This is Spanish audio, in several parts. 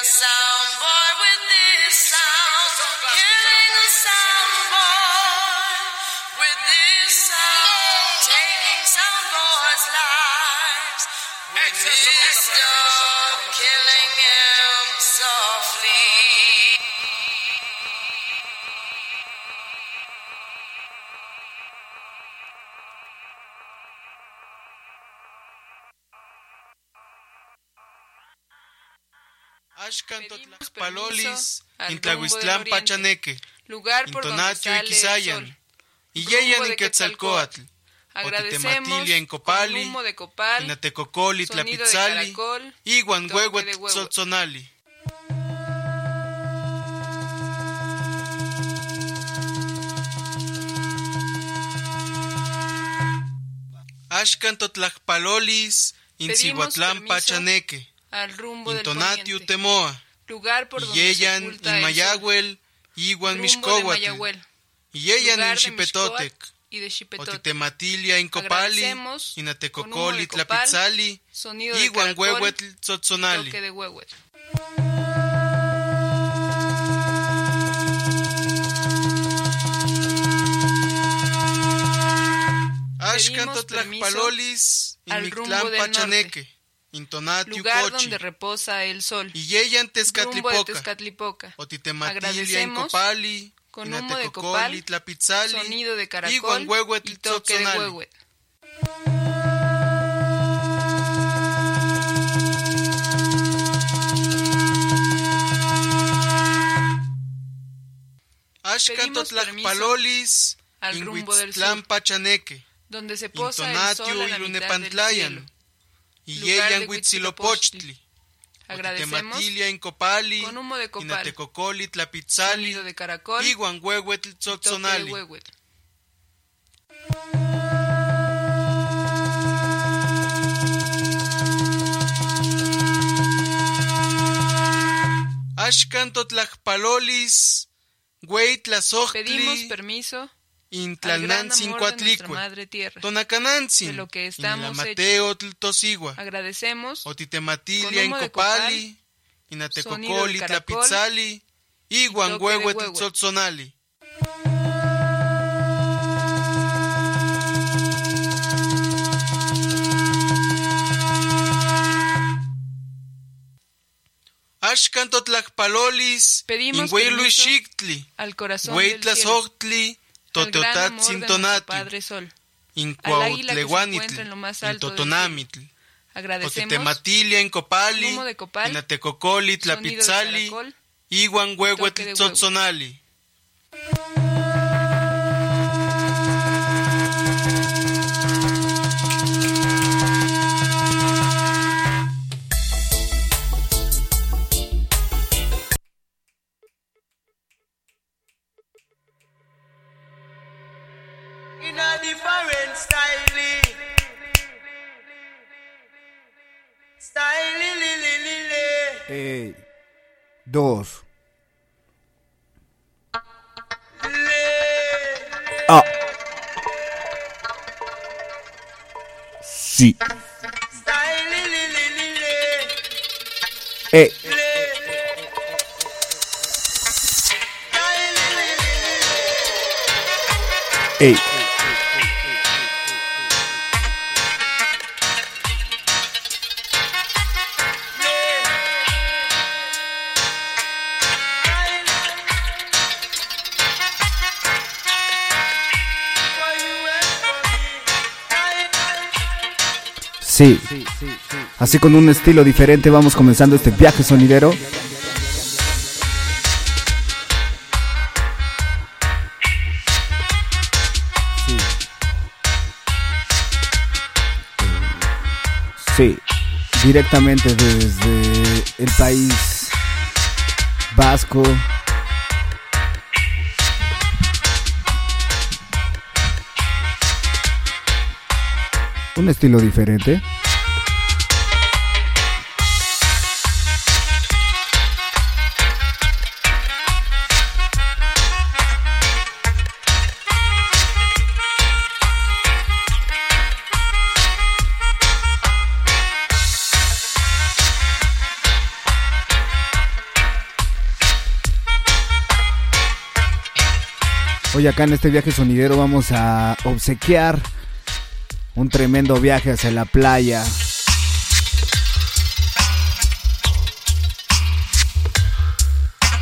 a sound boy with this Palolis, Intlahuistlán Pachaneque, lugar por donde Intonatio y sale y rumbo Yeyan de en Quetzalcoatl, Otitematilia en Copali, sonido de Tlapitzali, caracol, Iguan toque de Huehuet huevo. Tzotzonali. Ashcantotlacpalolis, Incihuatlán permiso Pachaneque, al rumbo Intonatiu Temoa, lugar por donde se Yeyan Mixcohuatl, Mayahuel, Yeyan lugar en de Xipetotec, y de Xipetotec. Otitematilia en Copali, Agradecemos con humo Inatecocoli, Tlapitzali, caracol, Huehuetl Tzotzonali. de huehuet. Ashcantotlacpalolis, al rumbo Inmictlán Pachaneque, lugar donde reposa el sol, y rumbo de Tezcatlipoca, en Agradecemos Copali, con humo de copal, sonido de caracol y toque de huehuet. Ashcantotlacpalolis, al rumbo del sur, donde se posa el sol a la mitad del cielo. Y lugar Yeyan Huitzilopochtli, Agradecemos con humo de copal, Inatecocoli, Tlapitzali, de caracol, Iguan Huehuetl toque de Tzotzonali. huehuet. Ashcantotlacpalolis, Güey Pedimos permiso madre tierra. Tonacanantzin, lo que estamos Inlamateo Tosigua, Agradecemos Otitematilia con en humo de Copali, sonido Inatecocoli, Tlapitzali, Iguan toque de Huehuetl huehuet. Tzotzonali. Ashcantotlacpalolis, Pedimos Ingüeluixictli, al corazón del cielo, Toteotatzintonati, Padre Sol. Incuautlehuanitl, Intotonamitl, Agradecemos Otitematilia en Copali, humo de copal, Inatecocoli, sonido de Tlapitzali, caracol, Iguan Huehuetl. Tzotzonali. Ey, dos. Ah. Sí. Style, li, Sí. Así con un estilo diferente vamos comenzando este viaje sonidero. Sí. Directamente desde el país vasco. un estilo diferente. Hoy acá en este viaje sonidero vamos a obsequiar un tremendo viaje hacia la playa.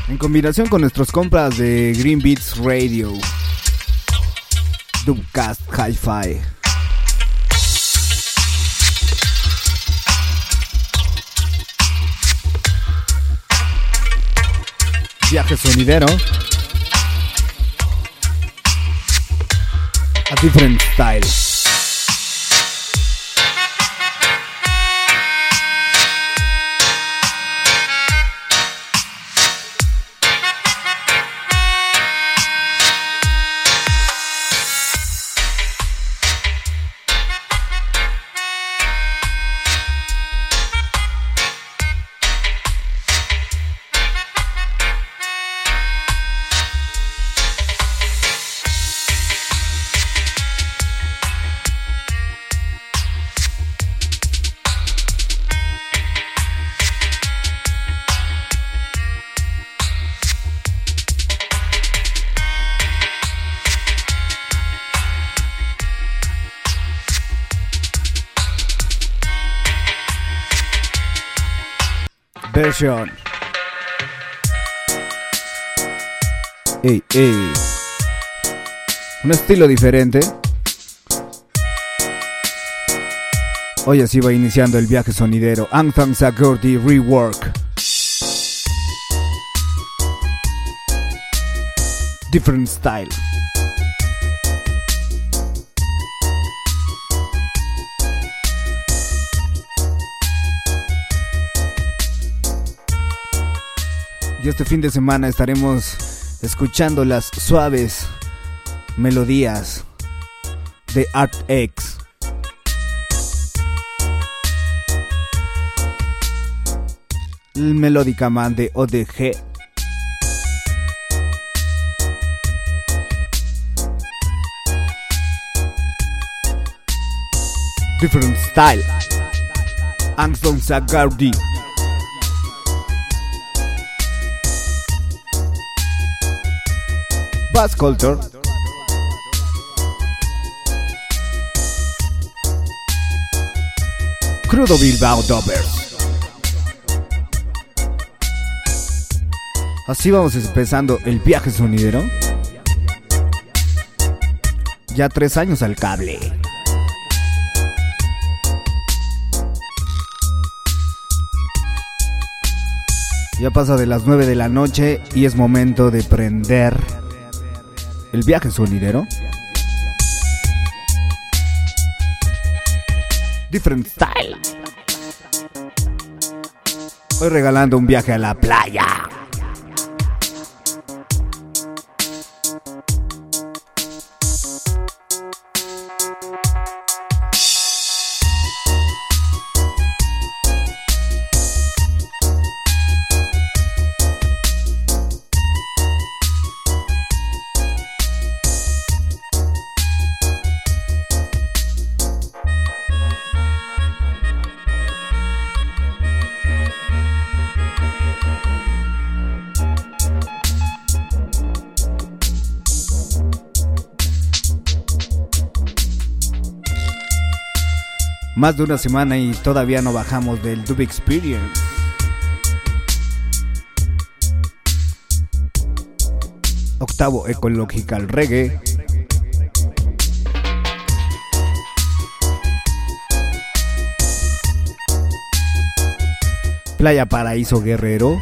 En combinación con nuestros compras de Green Beats Radio. Dubcast Hi-Fi. Viaje sonidero. A different style. Ey. Un estilo diferente. Hoy así va iniciando el viaje sonidero. Anthem Sagurdi Rework. Different style. Y este fin de semana estaremos escuchando las suaves melodías de Art X. El Melódica Man de ODG. Different style. Angstong Sagardi. Bass Culture. Crudo Bilbao Dovers. Así vamos empezando el viaje sonidero. Ya tres años al cable. Ya pasa de las 9 de la noche y es momento de prender el viaje sonidero. Different style. Hoy regalando un viaje a la playa. Más de una semana y todavía no bajamos del Dub Experience. Octavo Ecological Reggae. Playa Paraíso Guerrero.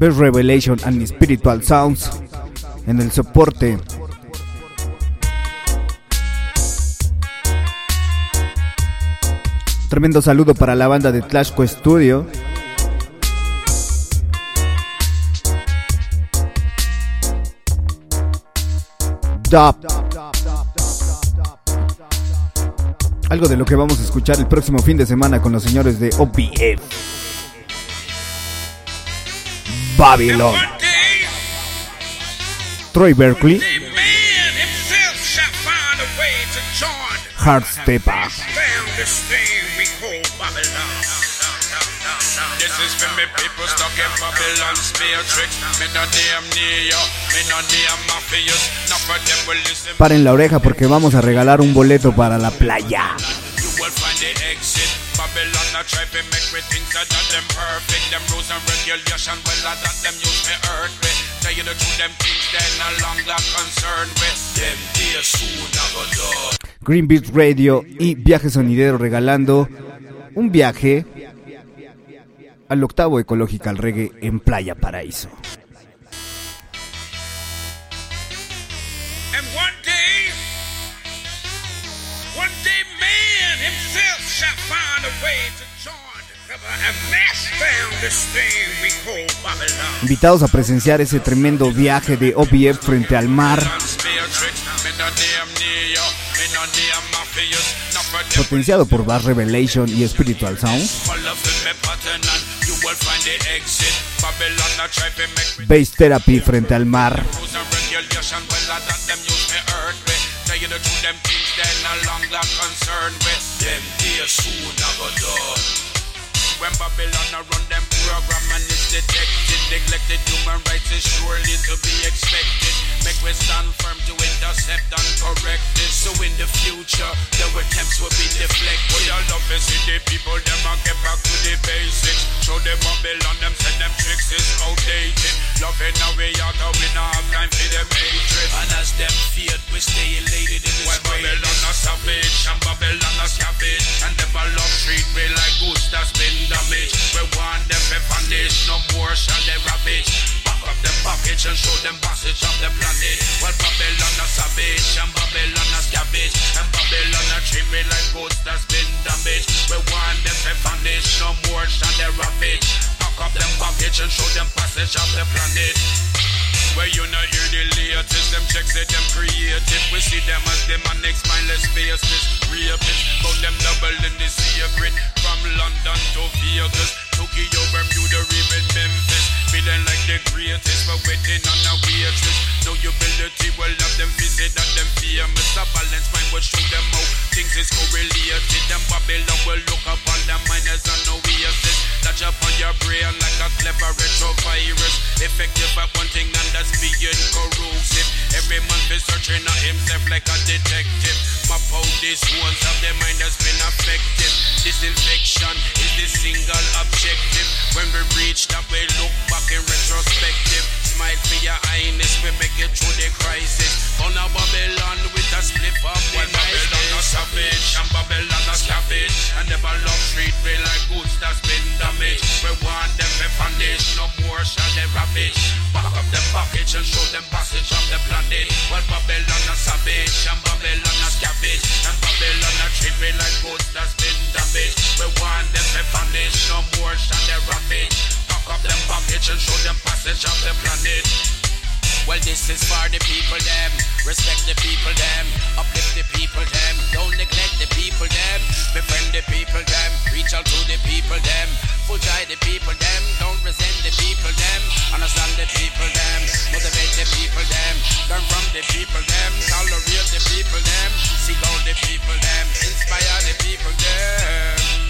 Best Revelation and Spiritual Sounds en el soporte. Tremendo saludo para la banda de Tlashco Studio. Dub. Algo de lo que vamos a escuchar el próximo fin de semana con los señores de OPF. Babylon. Troy Berkeley, The man himself shall find a way to join Hard Stepper. found this thing we call Babylon. This is for me people stuck in Babylon's matrix. Me no name Neo, me no name Mafias. Not for them will listen. Paren la oreja porque vamos a regalar un boleto para la playa. You will find the exit. Babylon. Green Radio y Viaje Sonidero regalando un viaje al octavo Ecological Reggae en Playa Paraíso. Invitados a presenciar ese tremendo viaje de OBF frente al mar, potenciado por Bass Revelation y Spiritual Sound, Bass Therapy frente al mar, you the truth, them things they no longer concerned with. Them days soon never done. When Babylon run them program and it's detected, neglected human rights is surely to be expected. Make we stand firm to intercept and correct this. So in the future, their attempts will be deflected. We all love to see the people, them and get back to the basics. Show them Babylon, them send them tricks is outdated. Loving how we out, how we not have time for them hatred. And as them feared, we stay elated in this Babylon a savage, and Babylon a savage. And them a love treat me like goods that's been damaged. We want them to vanish, no more shall they ravage. Back up them package and show them passage of the planet. Well, Babylon a savage, and Babylon a scavenge. And Babylon a treat me like goods that's been damaged. We want them to vanish, no more shall they ravage. Pack up them package and show them passage of the planet. Where you not hear the latest, them checks say them creative. We see them as them next mindless faceless rapists. But them double in the secret from London to Vegas, Tokyo, Bermuda, even Memphis. Feeling like the greatest, but waiting on a waitress. No humility will have them visit and them famous. A balance mind will show them how things is correlated. Them Babylon will look upon them miners and no oasis. Latch up on your brain like a clever retrovirus. Effective at one thing and that's being corrosive. Every man be searching at himself like a detective. Map out these ones of the mind that's been affected. Disinfection is the single objective. When we reach that, we look back in retrospective. Smile for your highness, we make it through the crisis. On a Babylon with a split up the Babylon a savage, and Babylon a scavenge. And never love treat me like goods that's been damaged. We want them to vanish, no more shall they ravage. Back up them package and show them passage of the planet. Well, Babylon a savage, and Babylon a scavenge. And Babylon a treat me like goods that's been damaged. We want them to vanish, no more shall they ravage. Pack up them package and show them passage of the planet. Well, this is for the people, them. Respect the people, them. Uplift the people, them. Don't neglect the people, them. Befriend the people, them. Reach out to the people, them. Full joy the people, them. Don't resent the people, them. Understand the people, them. Motivate the people, them. Learn from the people, them. Tolerate the people, them. Seek out the people, them. Inspire the people, them.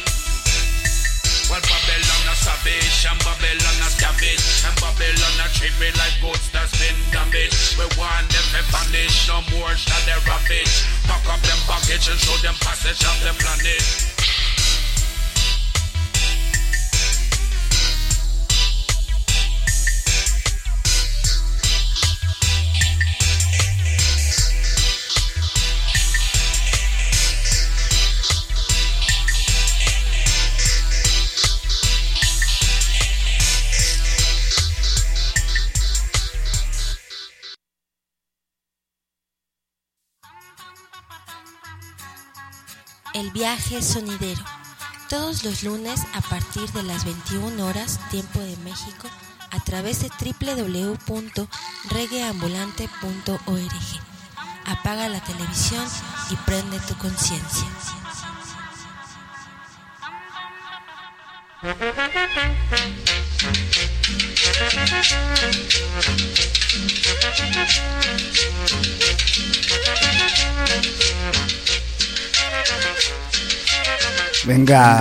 Well, Babylon a savage, and Babylon a scavenge, and Babylon a treat me like goods that's been damaged. We want them to vanish, no more shall they ravage. Pack up them baggage and show them passage of the planet. El viaje sonidero. Todos los lunes a partir de las 21 horas, tiempo de México, a través de www.regueambulante.org. Apaga la televisión y prende tu conciencia. You. Venga.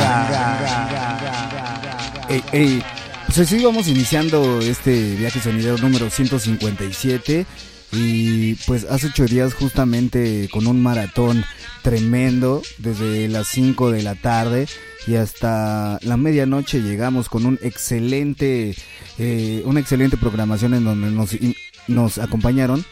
Ey, ey. Pues así vamos iniciando este viaje sonidero número 157 y pues hace ocho días justamente con un maratón tremendo desde las 5 de la tarde y hasta la medianoche llegamos con un excelente eh, una excelente programación en donde nos, nos acompañaron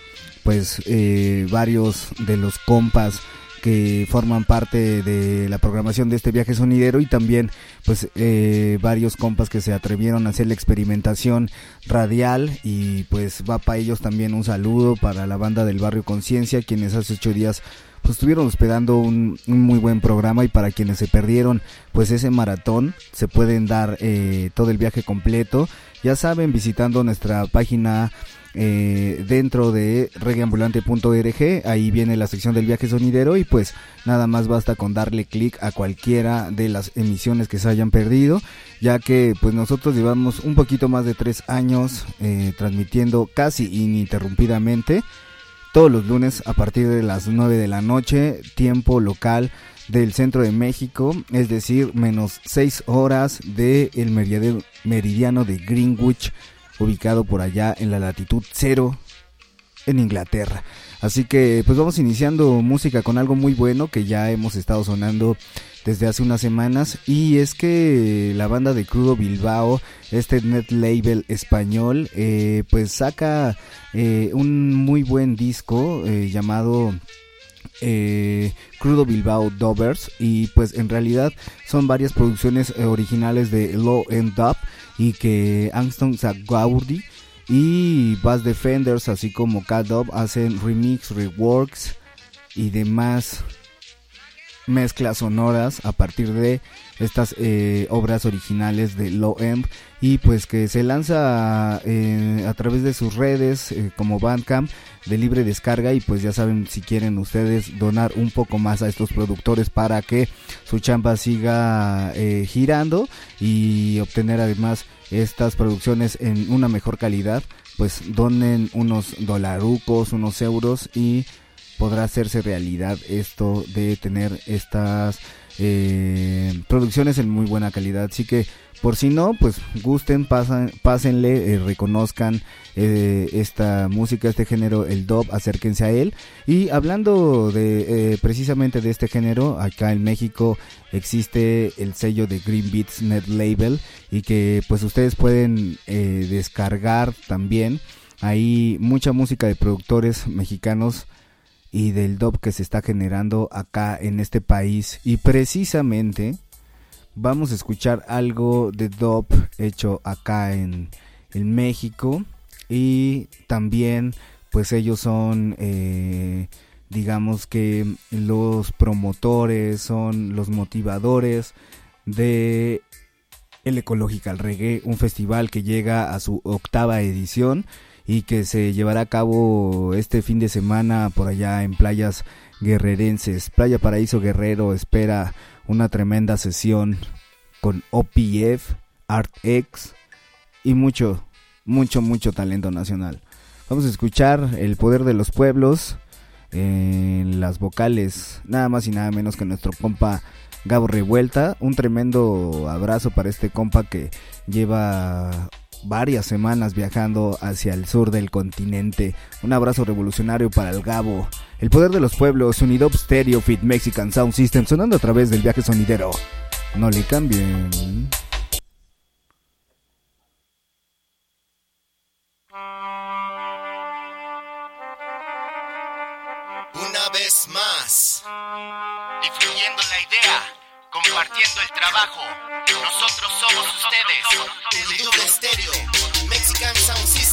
pues eh, varios de los compas que forman parte de la programación de este viaje sonidero y también pues eh, varios compas que se atrevieron a hacer la experimentación radial y pues va para ellos también un saludo para la banda del barrio Conciencia quienes hace ocho días pues estuvieron hospedando un, un, muy buen programa y para quienes se perdieron pues ese maratón se pueden dar eh, todo el viaje completo. Ya saben visitando nuestra página eh, dentro de reggaeambulante.org. Ahí viene la sección del viaje sonidero y pues nada más basta con darle clic a cualquiera de las emisiones que se hayan perdido, ya que pues nosotros llevamos un poquito más de tres años eh, transmitiendo casi ininterrumpidamente todos los lunes a partir de las 9 de la noche, tiempo local del centro de México, es decir, menos 6 horas del el meridiano de Greenwich ubicado por allá en la latitud cero en Inglaterra. Así que pues vamos iniciando música con algo muy bueno que ya hemos estado sonando desde hace unas semanas y es que la banda de Crudo Bilbao, este net label español, eh, pues saca eh, un muy buen disco eh, llamado eh, Crudo Bilbao Dovers y pues en realidad son varias producciones originales de Low End Up y que Angston Zagaudi y Bass Defenders así como Up hacen remix, reworks y demás mezclas sonoras a partir de estas eh, obras originales de Low End y pues que se lanza eh, a través de sus redes eh, como Bandcamp de libre descarga y pues ya saben si quieren ustedes donar un poco más a estos productores para que su chamba siga girando y obtener además estas producciones en una mejor calidad pues donen unos dolarucos unos euros y podrá hacerse realidad esto de tener estas eh, producciones en muy buena calidad así que por si no, pues gusten, pasan, pásenle, eh, reconozcan eh, esta música, este género, el dub, acérquense a él. Y hablando de precisamente de este género, acá en México existe el sello de Green Beats Net Label y que pues ustedes pueden descargar también. Hay mucha música de productores mexicanos y del dub que se está generando acá en este país. Y precisamente vamos a escuchar algo de dub hecho acá en, México. Y también pues ellos son eh, digamos que los promotores son los motivadores de el Ecological Reggae un festival que llega a su octava edición y que se llevará a cabo este fin de semana por allá en playas guerrerenses Playa Paraíso Guerrero espera una tremenda sesión con OPF, ArtX y mucho, mucho, mucho talento nacional. Vamos a escuchar El Poder de los Pueblos en las vocales, nada más y nada menos que nuestro compa Gabo Revuelta. Un tremendo abrazo para este compa que lleva varias semanas viajando hacia el sur del continente. Un abrazo revolucionario para el Gabo. El poder de los pueblos, Unidop Stereo Fit Mexican Sound System, sonando a través del viaje sonidero. No le cambien. Una vez más, difluyendo la idea, compartiendo el trabajo. Nosotros somos ustedes. Unidub Stereo, Mexican Sound System.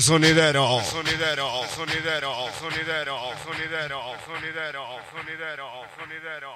sonidero, sonidero, sonidero, sonidero, sonidero, sonidero, sonidero, sonidero.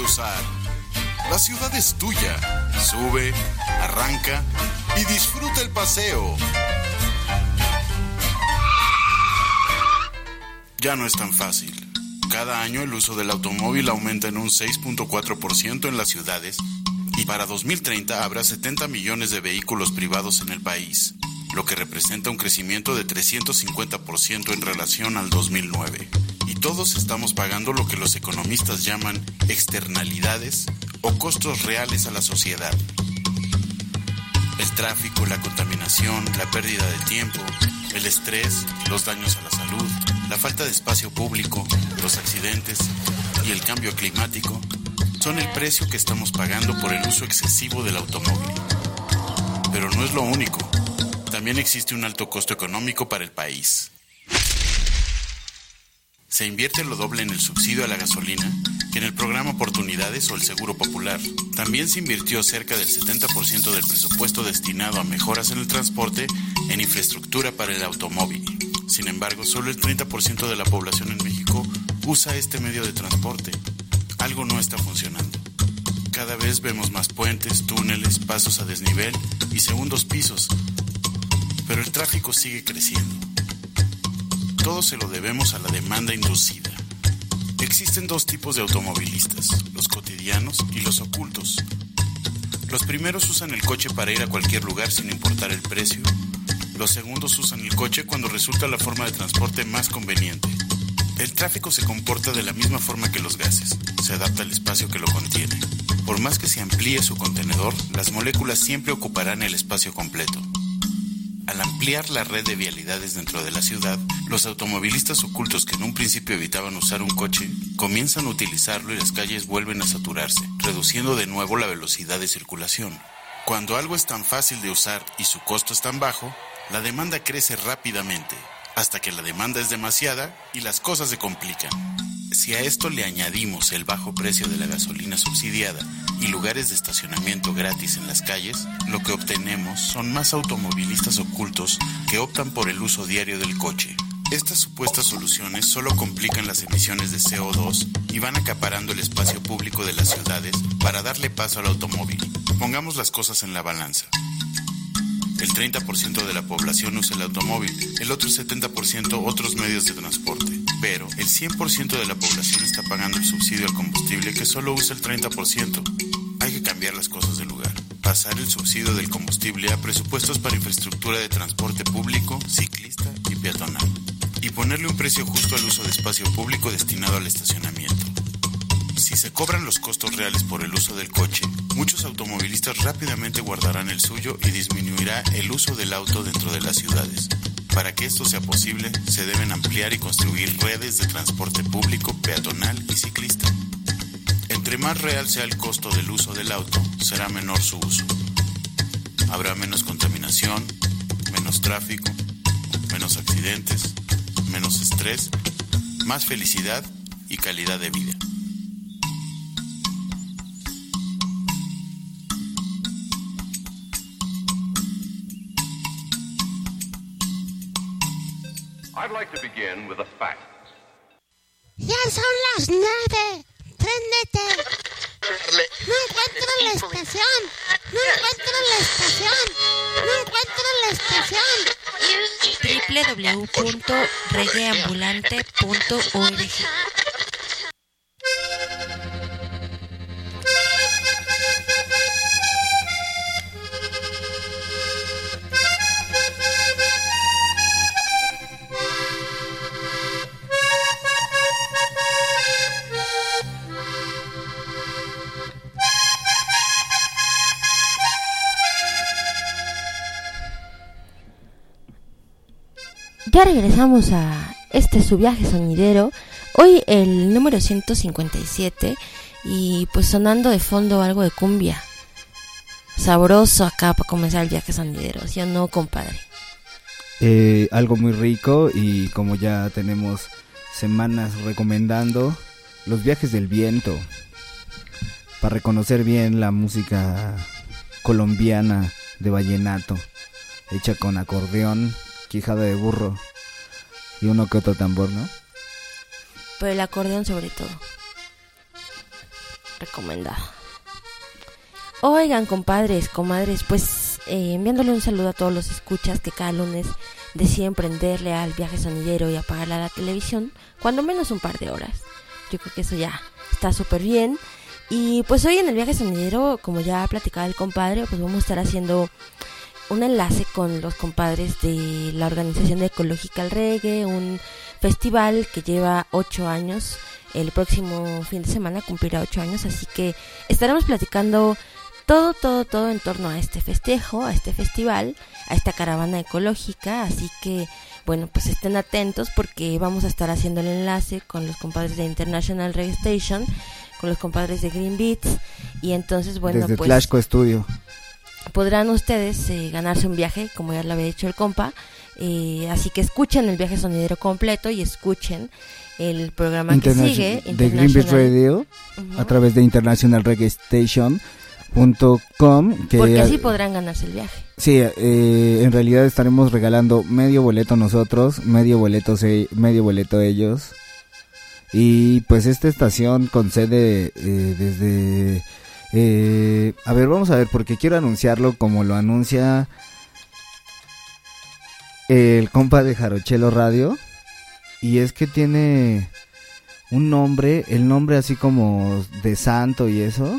usar. La ciudad es tuya. Sube, arranca y disfruta el paseo. Ya no es tan fácil. Cada año el uso del automóvil aumenta en un 6.4% en las ciudades y para 2030 habrá 70 millones de vehículos privados en el país, lo que representa un crecimiento de 350% en relación al 2009 todos estamos pagando lo que los economistas llaman externalidades o costos reales a la sociedad. El tráfico, la contaminación, la pérdida de tiempo, el estrés, los daños a la salud, la falta de espacio público, los accidentes y el cambio climático son el precio que estamos pagando por el uso excesivo del automóvil. Pero no es lo único. También existe un alto costo económico para el país se invierte lo doble en el subsidio a la gasolina que en el programa Oportunidades o el Seguro Popular. También se invirtió cerca del 70% del presupuesto destinado a mejoras en el transporte en infraestructura para el automóvil. Sin embargo, solo el 30% de la población en México usa este medio de transporte. Algo no está funcionando. Cada vez vemos más puentes, túneles, pasos a desnivel y segundos pisos, pero el tráfico sigue creciendo. Todo se lo debemos a la demanda inducida. Existen dos tipos de automovilistas, los cotidianos y los ocultos. Los primeros usan el coche para ir a cualquier lugar sin importar el precio. Los segundos usan el coche cuando resulta la forma de transporte más conveniente. El tráfico se comporta de la misma forma que los gases, se adapta al espacio que lo contiene. Por más que se amplíe su contenedor, las moléculas siempre ocuparán el espacio completo. Al ampliar la red de vialidades dentro de la ciudad, los automovilistas ocultos que en un principio evitaban usar un coche comienzan a utilizarlo y las calles vuelven a saturarse, reduciendo de nuevo la velocidad de circulación. Cuando algo es tan fácil de usar y su costo es tan bajo, la demanda crece rápidamente, hasta que la demanda es demasiada y las cosas se complican. Si a esto le añadimos el bajo precio de la gasolina subsidiada y lugares de estacionamiento gratis en las calles, lo que obtenemos son más automovilistas ocultos que optan por el uso diario del coche. Estas supuestas soluciones solo complican las emisiones de CO2 y van acaparando el espacio público de las ciudades para darle paso al automóvil. Pongamos las cosas en la balanza. El 30% de la población usa el automóvil, el otro 70% otros medios de transporte. Pero el 100% de la población está pagando el subsidio al combustible que solo usa el 30%. Hay que cambiar las cosas de lugar. Pasar el subsidio del combustible a presupuestos para infraestructura de transporte público, ciclista y peatonal. Y ponerle un precio justo al uso de espacio público destinado al estacionamiento. Si se cobran los costos reales por el uso del coche, muchos automovilistas rápidamente guardarán el suyo y disminuirá el uso del auto dentro de las ciudades. Para que esto sea posible, se deben ampliar y construir redes de transporte público, peatonal y ciclista. Entre más real sea el costo del uso del auto, será menor su uso. Habrá menos contaminación, menos tráfico, menos accidentes, menos estrés, más felicidad y calidad de vida. Ya son las nueve. Préndete. No encuentro la estación. No encuentro la estación. No encuentro la estación. www.regueambulante.org Ya regresamos a este su viaje sonidero. Hoy el número 157 y pues sonando de fondo algo de cumbia. Sabroso acá para comenzar el viaje sonidero, ¿sí o no, compadre? Eh, algo muy rico y como ya tenemos semanas recomendando los viajes del viento para reconocer bien la música colombiana de vallenato hecha con acordeón, quijada de burro y uno que otro tambor, ¿no? Pero el acordeón sobre todo. Recomendado. Oigan, compadres, comadres, pues eh, enviándole un saludo a todos los escuchas que cada lunes deciden prenderle al viaje sonidero y apagarle a la televisión, cuando menos un par de horas. Yo creo que eso ya está súper bien. Y pues hoy en el viaje sonidero, como ya platicaba el compadre, pues vamos a estar haciendo un enlace con los compadres de la organización de Ecological Reggae, un festival que lleva ocho años. El próximo fin de semana cumplirá ocho años, así que estaremos platicando todo, todo, todo en torno a este festejo, a este festival, a esta caravana ecológica, así que bueno, pues estén atentos porque vamos a estar haciendo el enlace con los compadres de International Reggae Station, con los compadres de Green Beats y entonces bueno, Desde pues Tlaxco Studio. Podrán ustedes eh, ganarse un viaje, como ya lo había dicho el compa. eh, así que escuchen el viaje sonidero completo y escuchen el programa que sigue. de Green Beat International- Radio a través de International Reggae Station Punto com, que Porque así podrán ganarse el viaje. Sí, eh, en realidad estaremos regalando medio boleto nosotros, medio boleto se- medio boleto ellos. Y pues esta estación concede eh, desde... eh, a ver, vamos a ver, porque quiero anunciarlo como lo anuncia el compa de Jarochelo Radio. Y es que tiene un nombre, el nombre así como de santo y eso.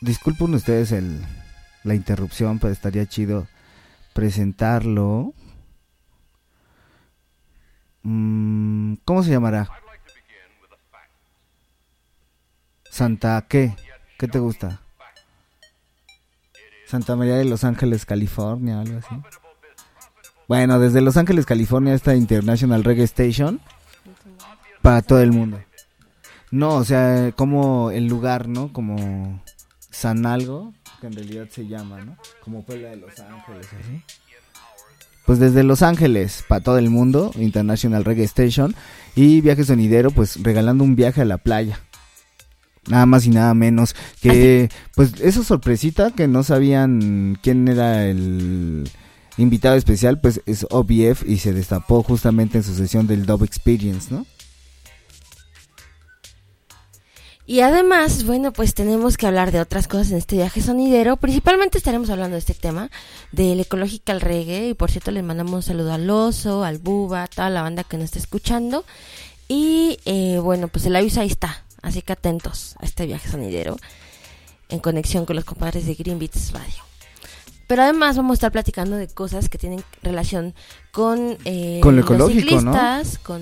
Disculpen ustedes el, la interrupción, pero estaría chido presentarlo. Mm, ¿Cómo se llamará? Santa, ¿qué? ¿Qué te gusta? Santa María de Los Ángeles, California, algo así. Bueno, desde Los Ángeles, California, esta International Reggae Station para todo el mundo. No, o sea, como el lugar, ¿no? Como San algo, que en realidad se llama, ¿no? Como fue la de Los Ángeles, así. Pues desde Los Ángeles, para todo el mundo, International Reggae Station. Y Viaje Sonidero, pues regalando un viaje a la playa. Nada más y nada menos. Que, pues, esa sorpresita que no sabían quién era el invitado especial, pues es OBF y se destapó justamente en su sesión del Dove Experience, ¿no? Y además, bueno, pues tenemos que hablar de otras cosas en este viaje sonidero. Principalmente estaremos hablando de este tema, del Ecological Reggae. Y por cierto, les mandamos un saludo al Oso, al Buba, a toda la banda que nos está escuchando. Y eh, bueno, pues el aviso ahí está. Así que atentos a este viaje sonidero en conexión con los compadres de Green Beats Radio. Pero además vamos a estar platicando de cosas que tienen relación con, eh, Con lo con lo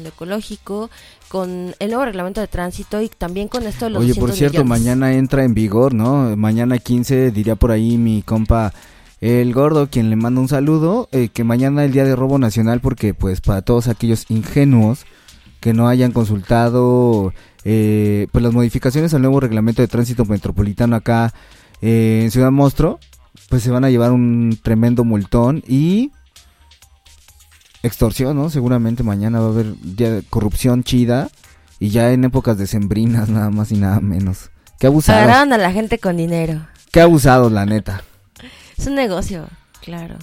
ecológico, con el nuevo reglamento de tránsito y también con esto de los Oye, por 200 cierto, millones. mañana entra en vigor, ¿no? Mañana 15, diría por ahí mi compa el gordo, quien le manda un saludo, eh, que mañana el día de robo nacional, porque pues para todos aquellos ingenuos que no hayan consultado eh, pues las modificaciones al nuevo reglamento de tránsito metropolitano acá eh, en Ciudad Monstruo, pues se van a llevar un tremendo multón y extorsión, ¿no? Seguramente mañana va a haber corrupción chida y ya en épocas decembrinas nada más y nada menos. Qué abusados. Agarraron a la gente con dinero. Qué abusados, la neta. Es un negocio, claro.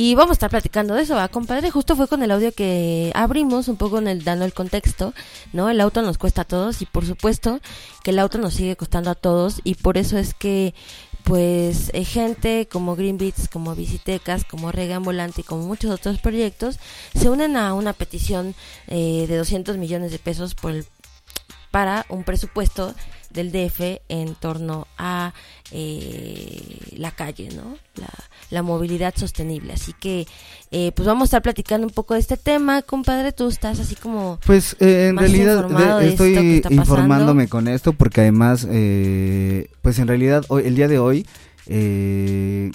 Y vamos a estar platicando de eso, ¿va, compadre? Justo fue con el audio que abrimos, un poco en el, dando el contexto, ¿no? El auto nos cuesta a todos y por supuesto que el auto nos sigue costando a todos y por eso es que, pues, eh, gente como Green Beats, como Visitecas, como Rega Ambulante y como muchos otros proyectos se unen a una petición eh, de 200 millones de pesos por el para un presupuesto del DF en torno a eh, la calle, ¿no? La, la movilidad sostenible. Así que, eh, pues vamos a estar platicando un poco de este tema, compadre. Tú estás así como. Pues eh, en más realidad informado de- de esto que estoy pasando. informándome con esto porque además, eh, pues en realidad hoy, el día de hoy, eh,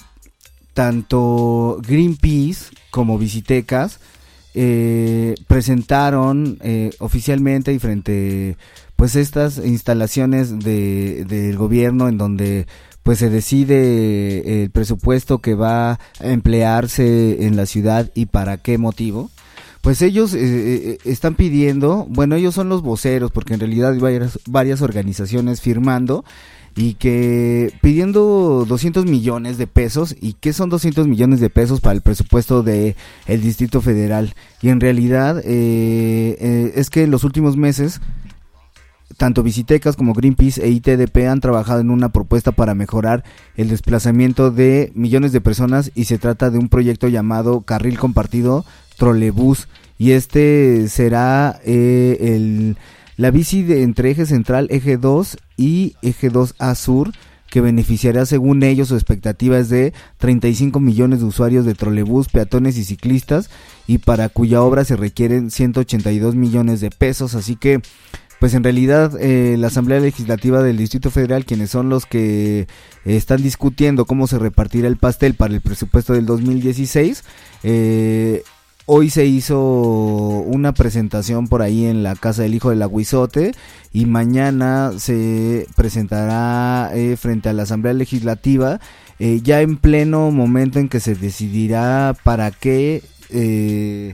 tanto Greenpeace como Visitecas eh, presentaron eh, oficialmente y frente pues estas instalaciones de, del gobierno en donde pues se decide el presupuesto que va a emplearse en la ciudad y para qué motivo pues ellos eh, eh, están pidiendo, bueno, ellos son los voceros, porque en realidad hay varias, varias organizaciones firmando y que pidiendo 200 millones de pesos. Y qué son 200 millones de pesos para el presupuesto de el Distrito Federal y en realidad eh, eh, es que en los últimos meses tanto Visitecas como Greenpeace e ITDP han trabajado en una propuesta para mejorar el desplazamiento de millones de personas y se trata de un proyecto llamado Carril Compartido Trolebús. Y este será eh, el, la bici de, entre eje central, eje 2 y eje 2A Sur que beneficiará según ellos su expectativa es de 35 millones de usuarios de trolebús, peatones y ciclistas y para cuya obra se requieren 182 millones de pesos, así que pues en realidad eh, la Asamblea Legislativa del Distrito Federal, quienes son los que eh, están discutiendo cómo se repartirá el pastel para el presupuesto del 2016, eh, hoy se hizo una presentación por ahí en la casa del hijo del aguizote y mañana se presentará eh, frente a la Asamblea Legislativa eh, ya en pleno momento en que se decidirá para qué eh,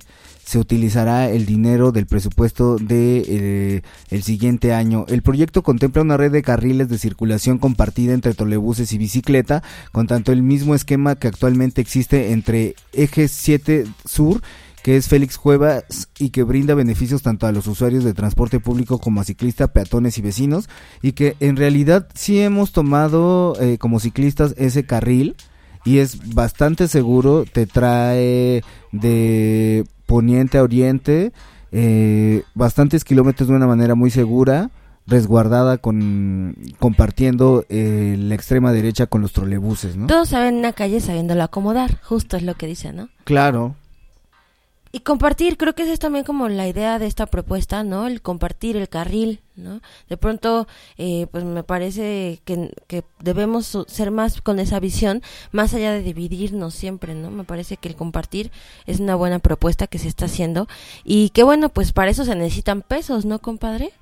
se utilizará el dinero del presupuesto de eh, el siguiente año. El proyecto contempla una red de carriles de circulación compartida entre trolebuses y bicicleta, con tanto el mismo esquema que actualmente existe entre Eje 7 Sur que es Félix Cuevas y que brinda beneficios tanto a los usuarios de transporte público como a ciclistas, peatones y vecinos y que en realidad sí hemos tomado eh, como ciclistas ese carril y es bastante seguro, te trae de poniente a oriente eh, bastantes kilómetros de una manera muy segura resguardada con compartiendo eh, la extrema derecha con los trolebuses, ¿no? Todos saben una calle sabiéndolo acomodar, justo es lo que dice, ¿no? Claro, Y compartir, creo que esa es también como la idea de esta propuesta, ¿no? El compartir el carril, ¿no? De pronto, eh, pues me parece que, que debemos ser más con esa visión, más allá de dividirnos siempre, ¿no? Me parece que el compartir es una buena propuesta que se está haciendo y que bueno, pues para eso se necesitan pesos, ¿no, compadre?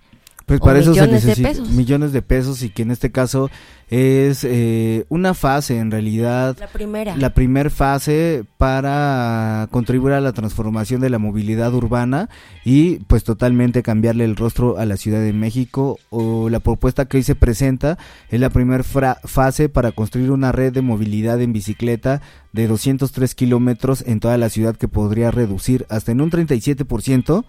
Pues para eso se millones de necesita pesos. millones de pesos y que en este caso es eh, una fase en realidad. La primera. La primer fase para contribuir a la transformación de la movilidad urbana y pues totalmente cambiarle el rostro a la Ciudad de México o la propuesta que hoy se presenta es la primera fase para construir una red de movilidad en bicicleta de 203 kilómetros en toda la ciudad que podría reducir hasta en un 37%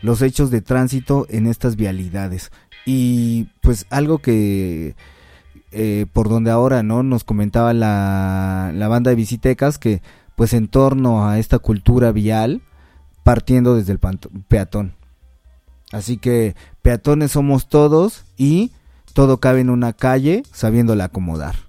los hechos de tránsito en estas vialidades. Y pues algo que eh, por donde ahora no nos comentaba la, la banda de visitecas que pues en torno a esta cultura vial partiendo desde el peatón. Así que peatones somos todos y todo cabe en una calle sabiéndola acomodar.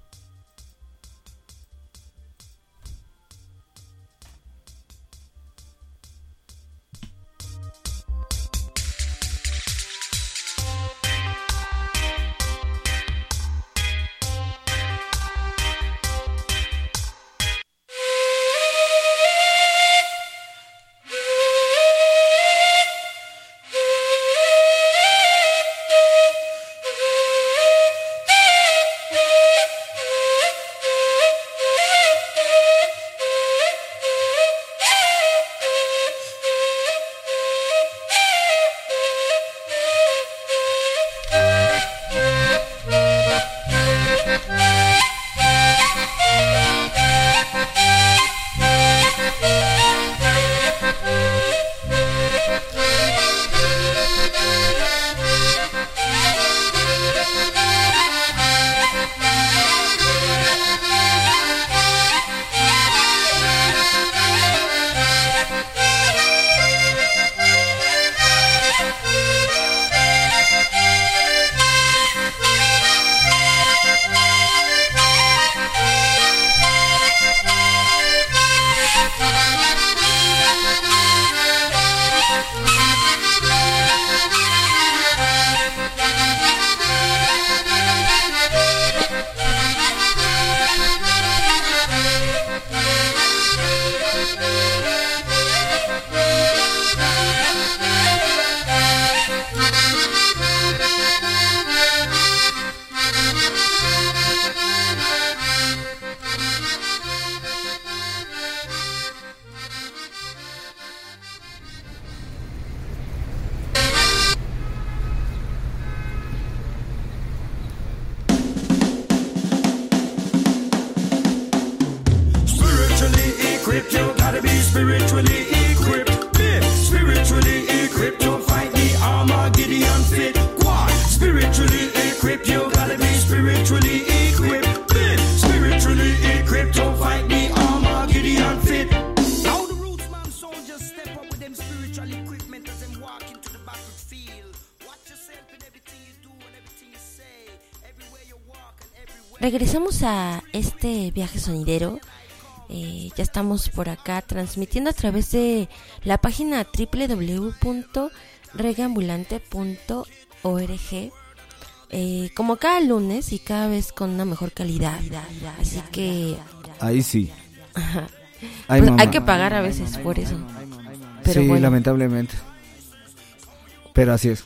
Regresamos a este viaje sonidero. Eh, ya estamos por acá transmitiendo a través de la página www.regambulante.org. Eh, como cada lunes y cada vez con una mejor calidad. Así que Ahí sí. Ajá. Ay, Pues hay que pagar a veces por eso. Pero sí, bueno. lamentablemente. Pero así es.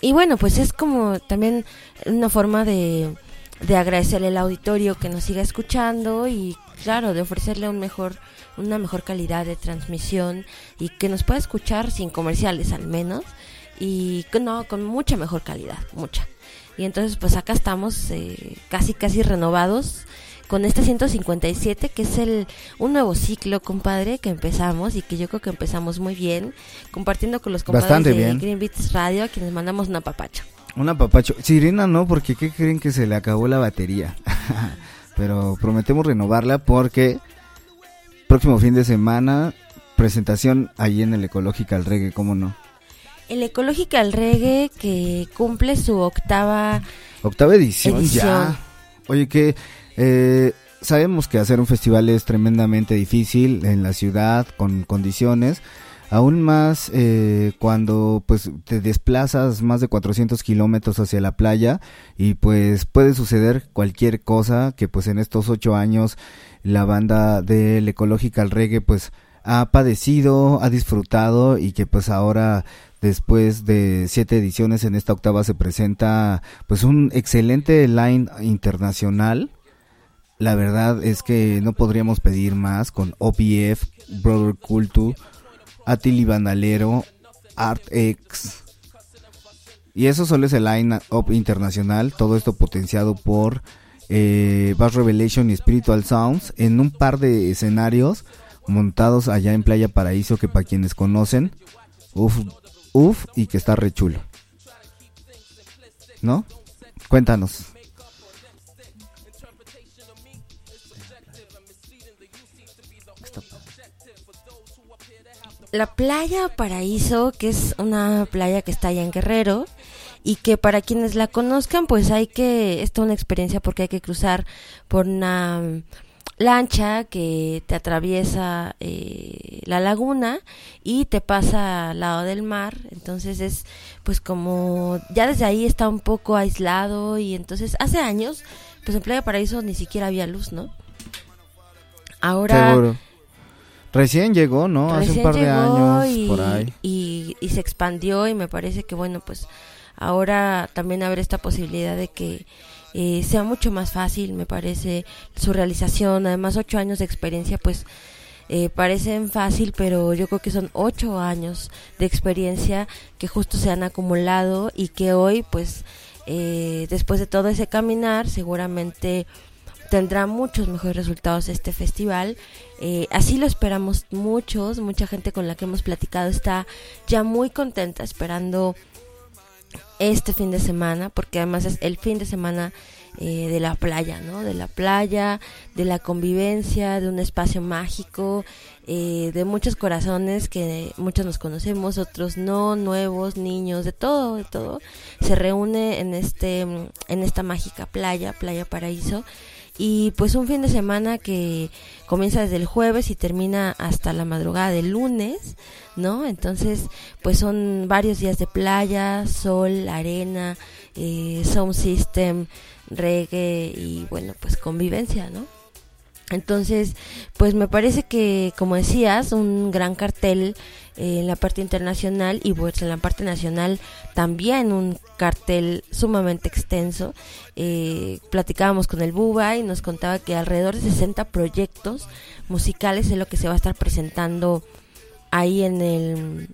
Y bueno, pues es como también una forma de, de agradecerle al auditorio que nos siga escuchando y claro, de ofrecerle un mejor, una mejor calidad de transmisión y que nos pueda escuchar sin comerciales al menos y no, con mucha mejor calidad, mucha. Y entonces pues acá estamos eh, casi casi renovados con este 157 que es el un nuevo ciclo compadre que empezamos y que yo creo que empezamos muy bien compartiendo con los compadres Bastante de bien. Green Beats Radio a quienes mandamos una papacho. Una papacho. Sirena no, porque ¿qué creen que se le acabó la batería? Pero prometemos renovarla porque próximo fin de semana presentación ahí en el Ecological Reggae, ¿cómo no? El Ecological Reggae que cumple su octava Octava edición, Edición. ya. Oye, que eh, sabemos que hacer un festival es tremendamente difícil en la ciudad con condiciones. Aún más eh, cuando pues te desplazas más de 400 kilómetros hacia la playa y pues puede suceder cualquier cosa que pues en estos ocho años la banda del Ecological Reggae pues ha padecido, ha disfrutado y que pues ahora después de siete ediciones en esta octava se presenta pues un excelente line internacional. La verdad es que no podríamos pedir más con OPF, Brother Cultu, Atili Bandalero, Art X. Y eso solo es el line up internacional, todo esto potenciado por eh, Bass Revelation y Spiritual Sounds en un par de escenarios montados allá en Playa Paraíso que para quienes conocen, uff, uff y que está re chulo. ¿No? Cuéntanos. La playa Paraíso, que es una playa que está allá en Guerrero y que para quienes la conozcan, pues hay que, es toda una experiencia porque hay que cruzar por una mm, lancha que te atraviesa eh, la laguna y te pasa al lado del mar, entonces es pues como, ya desde ahí está un poco aislado y entonces hace años, pues en Playa Paraíso ni siquiera había luz, ¿no? Ahora... Seguro. Recién llegó, ¿no? Hace un par de años y, por ahí. Y, y se expandió y me parece que bueno, pues ahora también habrá esta posibilidad de que eh, sea mucho más fácil, me parece, su realización. Además, ocho años de experiencia, pues eh, parecen fácil, pero yo creo que son ocho años de experiencia que justo se han acumulado y que hoy, pues, eh, después de todo ese caminar, seguramente tendrá muchos mejores resultados este festival. Eh, así lo esperamos muchos, mucha gente con la que hemos platicado está ya muy contenta esperando este fin de semana, porque además es el fin de semana eh, de la playa, ¿no? De la playa, de la convivencia, de un espacio mágico, eh, de muchos corazones que muchos nos conocemos, otros no, nuevos, niños, de todo, de todo, se reúne en este, en esta mágica playa, Playa Paraíso, y pues un fin de semana que comienza desde el jueves y termina hasta la madrugada del lunes, ¿no? Entonces, pues son varios días de playa, sol, arena, eh, sound system, reggae y bueno, pues convivencia, ¿no? Entonces, pues me parece que, como decías, un gran cartel en la parte internacional y pues en la parte nacional también un cartel sumamente extenso. Eh, platicábamos con el Buba y nos contaba que alrededor de 60 proyectos musicales es lo que se va a estar presentando ahí en el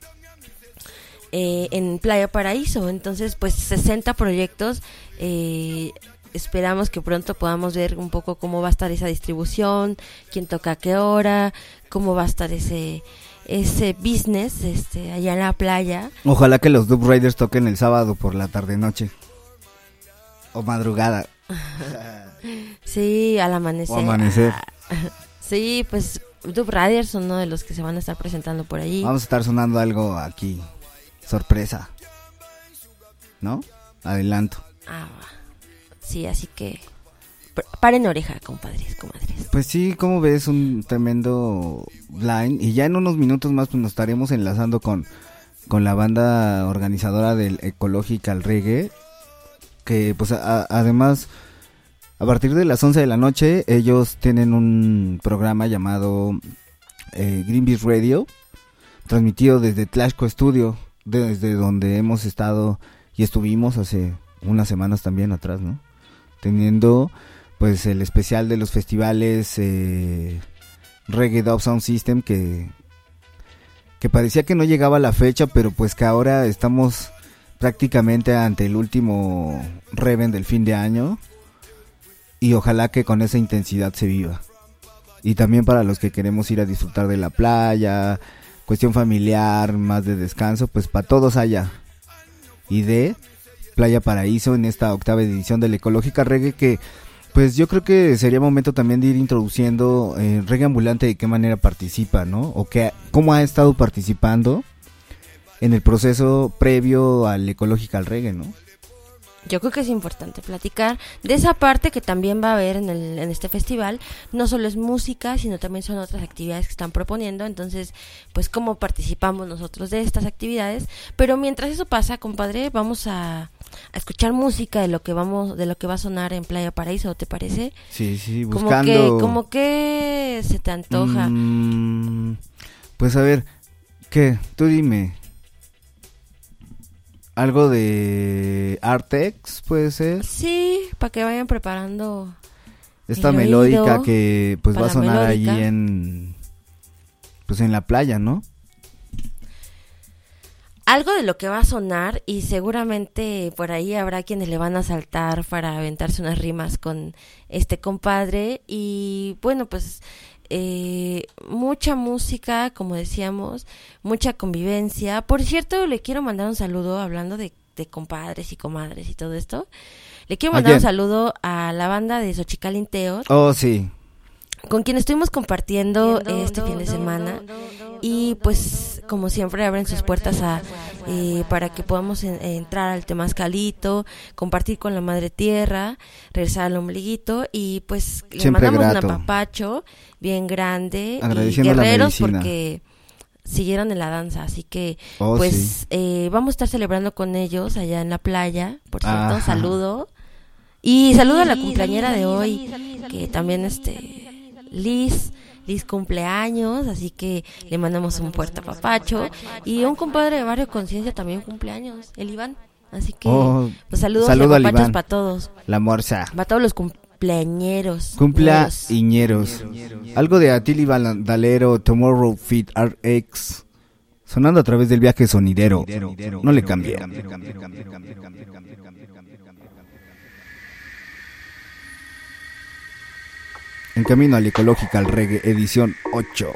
eh, en Playa Paraíso. Entonces, pues 60 proyectos. Eh, esperamos que pronto podamos ver un poco cómo va a estar esa distribución, quién toca a qué hora, cómo va a estar ese ese business este allá en la playa. Ojalá que los Dub Riders toquen el sábado por la tarde noche. O madrugada. sí, al amanecer. O amanecer. Sí, pues Dub Riders son uno de los que se van a estar presentando por allí. Vamos a estar sonando algo aquí. Sorpresa. ¿No? Adelanto. Ah, sí, así que paren oreja, compadres, comadres. Pues sí, como ves, un tremendo line. Y ya en unos minutos más pues, nos estaremos enlazando con, con la banda organizadora del Ecological Reggae. Que pues a- además, a partir de las 11 de la noche, ellos tienen un programa llamado eh, Green Beat Radio. Transmitido desde Tlaxco Studio, desde donde hemos estado y estuvimos hace unas semanas también atrás, ¿no? Teniendo pues el especial de los festivales eh, Reggae Dub Sound System que que parecía que no llegaba la fecha, pero pues que ahora estamos prácticamente ante el último Reven del fin de año y ojalá que con esa intensidad se viva. Y también para los que queremos ir a disfrutar de la playa, cuestión familiar, más de descanso, pues para todos allá. Y de Playa Paraíso en esta octava edición de la Ecológica Reggae que pues yo creo que sería momento también de ir introduciendo eh, Reggae Ambulante de qué manera participa, ¿no? O qué, cómo ha estado participando en el proceso previo al Ecológica Reggae, ¿no? Yo creo que es importante platicar de esa parte que también va a haber en, el, en este festival. No solo es música, sino también son otras actividades que están proponiendo. Entonces, pues cómo participamos nosotros de estas actividades. Pero mientras eso pasa, compadre, vamos a, a escuchar música de lo que vamos, de lo que va a sonar en Playa Paraíso, ¿te parece? Sí, sí, Como buscando... que, como que se te antoja. Mm, pues a ver, ¿qué? Tú dime. ¿Algo de Artex puede ser? Sí, para que vayan preparando Esta el melódica oído que pues va a sonar melódica. en... Pues en la playa, ¿no? algo de lo que va a sonar y seguramente por ahí habrá quienes le van a saltar para aventarse unas rimas con este compadre y bueno pues eh, mucha música como decíamos mucha convivencia. Por cierto le quiero mandar un saludo hablando de, de compadres y comadres y todo esto. Le quiero ¿A mandar un saludo a la banda de Xochicalinteor Oh, sí. Con quien estuvimos compartiendo este fin de semana y pues como siempre abren sus puertas a eh, para que podamos en- entrar al temazcalito compartir con la madre tierra regresar al ombliguito y pues le Siempre mandamos grato. un apapacho bien grande y la guerreros porque siguieron en la danza así que Oh, pues sí. eh, vamos a estar celebrando con ellos allá en la playa por cierto Ajá. saludo y saludo a la cumpleañera de hoy, que también este Liz, Liz cumpleaños, así que le mandamos un fuerte papacho y un compadre de Barrio Conciencia también cumpleaños, el Iván. Así que Oh, pues saludos saludo y al papachos Iván. para todos, La morsa. para todos los cumpleañeros. Cumpla ñeros. Iñeros. Algo de Atili Bandalero, Tomorrow Fit RX. Sonando a través del viaje sonidero. No le cambié. En camino al Ecological Reggae, edición 8.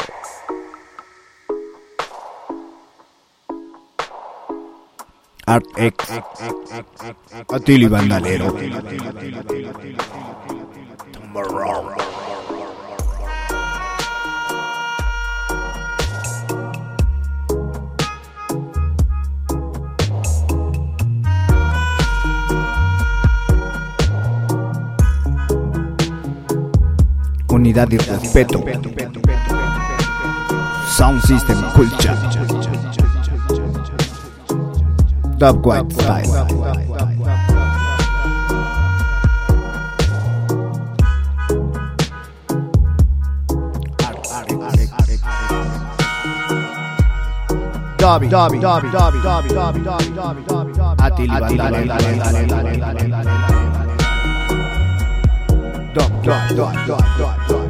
Art X. Atili Bandalero. Unidad y respeto. Sound System Culture. Dub White Style. Dobby, Dobby, Dobby, Dobby, Dobby, Dobby, Dobby, Dobby, Dobby, Dobby, Atili Bandalero. Dub, dub, dot dot dot dot dot dot.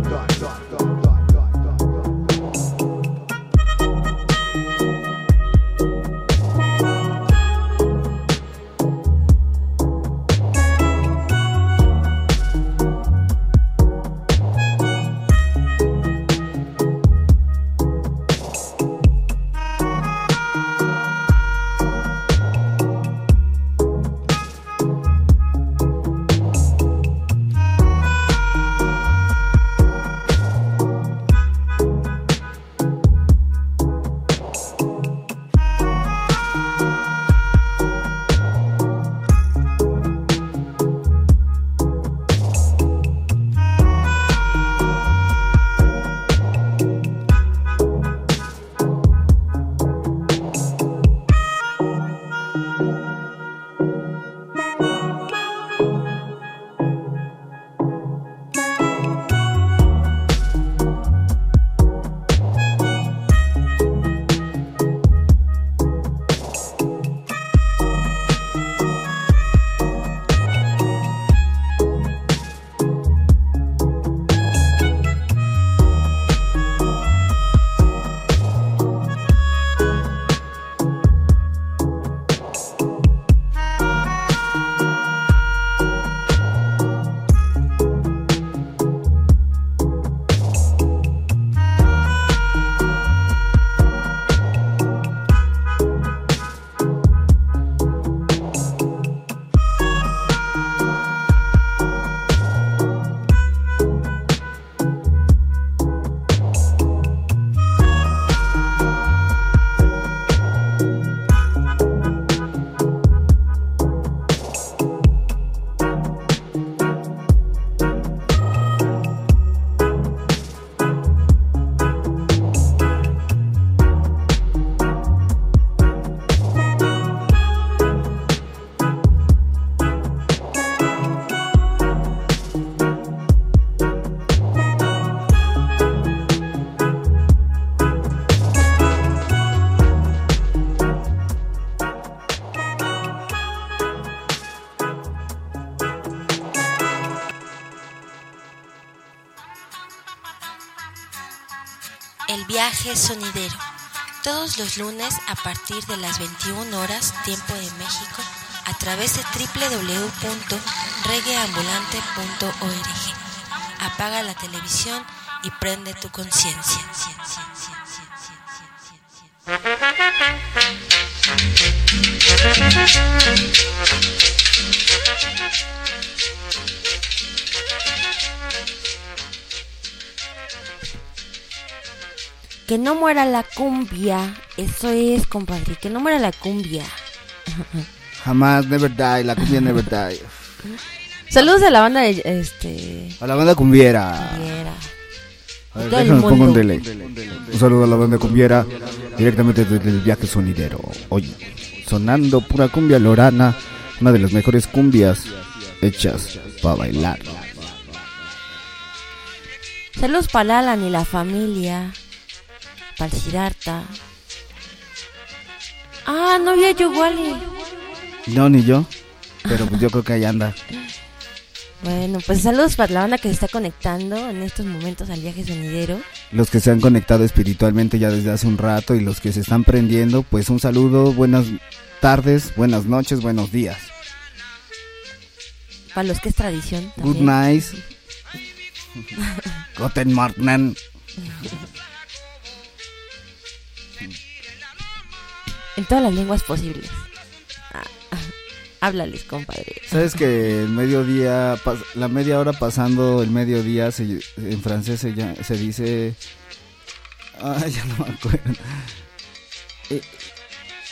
Sonidero. Todos los lunes a partir de las 21 horas, tiempo de México, a través de www.reggaeambulante.org. Apaga la televisión y prende tu conciencia. Que no muera la cumbia. Eso es, compadre. Que no muera la cumbia. Jamás, never die, la cumbia never die. Saludos a la banda de este. A la banda cumbiera. Cumbiera. A ver, déjame pongo un delay. Un saludo a la banda cumbiera directamente desde el viaje sonidero. Oye, sonando pura cumbia lorana, una de las mejores cumbias hechas para bailar. Saludos para Alan y la familia. Para el Siddhartha. Ah, no había yo Wally. No, ni yo, pero pues yo creo que ahí anda. Bueno, pues saludos para la banda que se está conectando en estos momentos al viaje sonidero. Los que se han conectado espiritualmente ya desde hace un rato y los que se están prendiendo, pues un saludo, buenas tardes, buenas noches, buenos días. Para los que es tradición. Good night. Guten Morgen. En todas las lenguas posibles. Ah, ah, háblales, compadre. ¿Sabes que el mediodía, la media hora pasando el mediodía, se- en francés se, lla- se dice... Ay, ya no me acuerdo. Eh,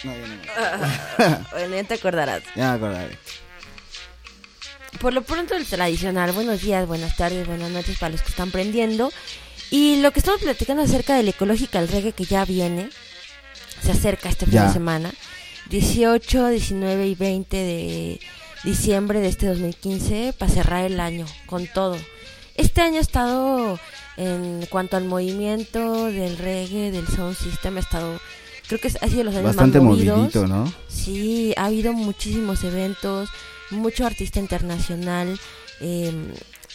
no, ya no me acuerdo. bueno, ya te acordarás. Ya me acordaré. Por lo pronto el tradicional, buenos días, buenas tardes, buenas noches para los que están prendiendo. Y lo que estamos platicando acerca del ecológica, el reggae que ya viene, se acerca este fin Ya. de semana, 18, 19 y 20 de diciembre de este 2015, para cerrar el año con todo. Este año ha estado, en cuanto al movimiento del reggae, del sound system, ha estado, creo que ha sido los años Bastante más movidos. movidito, ¿no? Sí, ha habido muchísimos eventos, mucho artista internacional. eh,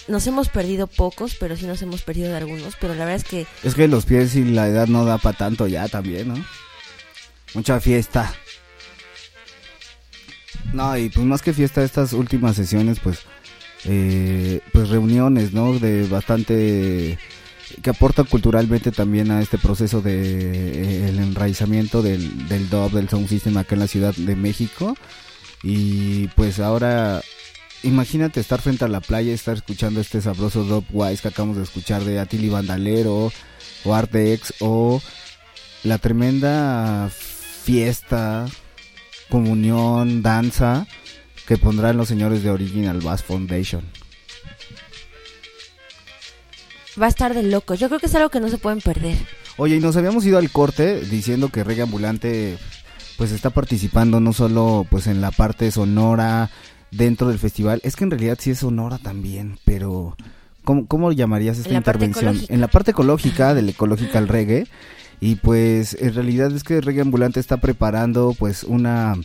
nos hemos perdido pocos, pero sí nos hemos perdido de algunos. Pero la verdad es que Es que los pies y la edad no da para tanto ya también, ¿no? Mucha fiesta. No, y pues más que fiesta, estas últimas sesiones, pues, eh, pues reuniones, ¿no? De bastante que aportan culturalmente también a este proceso de eh, el enraizamiento del, del dub, del sound system acá en la Ciudad de México. Y pues ahora, imagínate estar frente a la playa y estar escuchando este sabroso dub wise que acabamos de escuchar de Atili Bandalero o Artex o la tremenda fiesta, comunión, danza que pondrán los señores de Original Bass Foundation. va a estar de loco. Yo creo que es algo que no se pueden perder. Oye, y nos habíamos ido al corte diciendo que Reggae Ambulante pues está participando no solo pues en la parte sonora dentro del festival, es que en realidad sí es sonora también, pero ¿cómo, cómo llamarías esta En intervención? ecológica. En la parte ecológica del Ecological Reggae y pues en realidad es que Reggae Ambulante está preparando pues una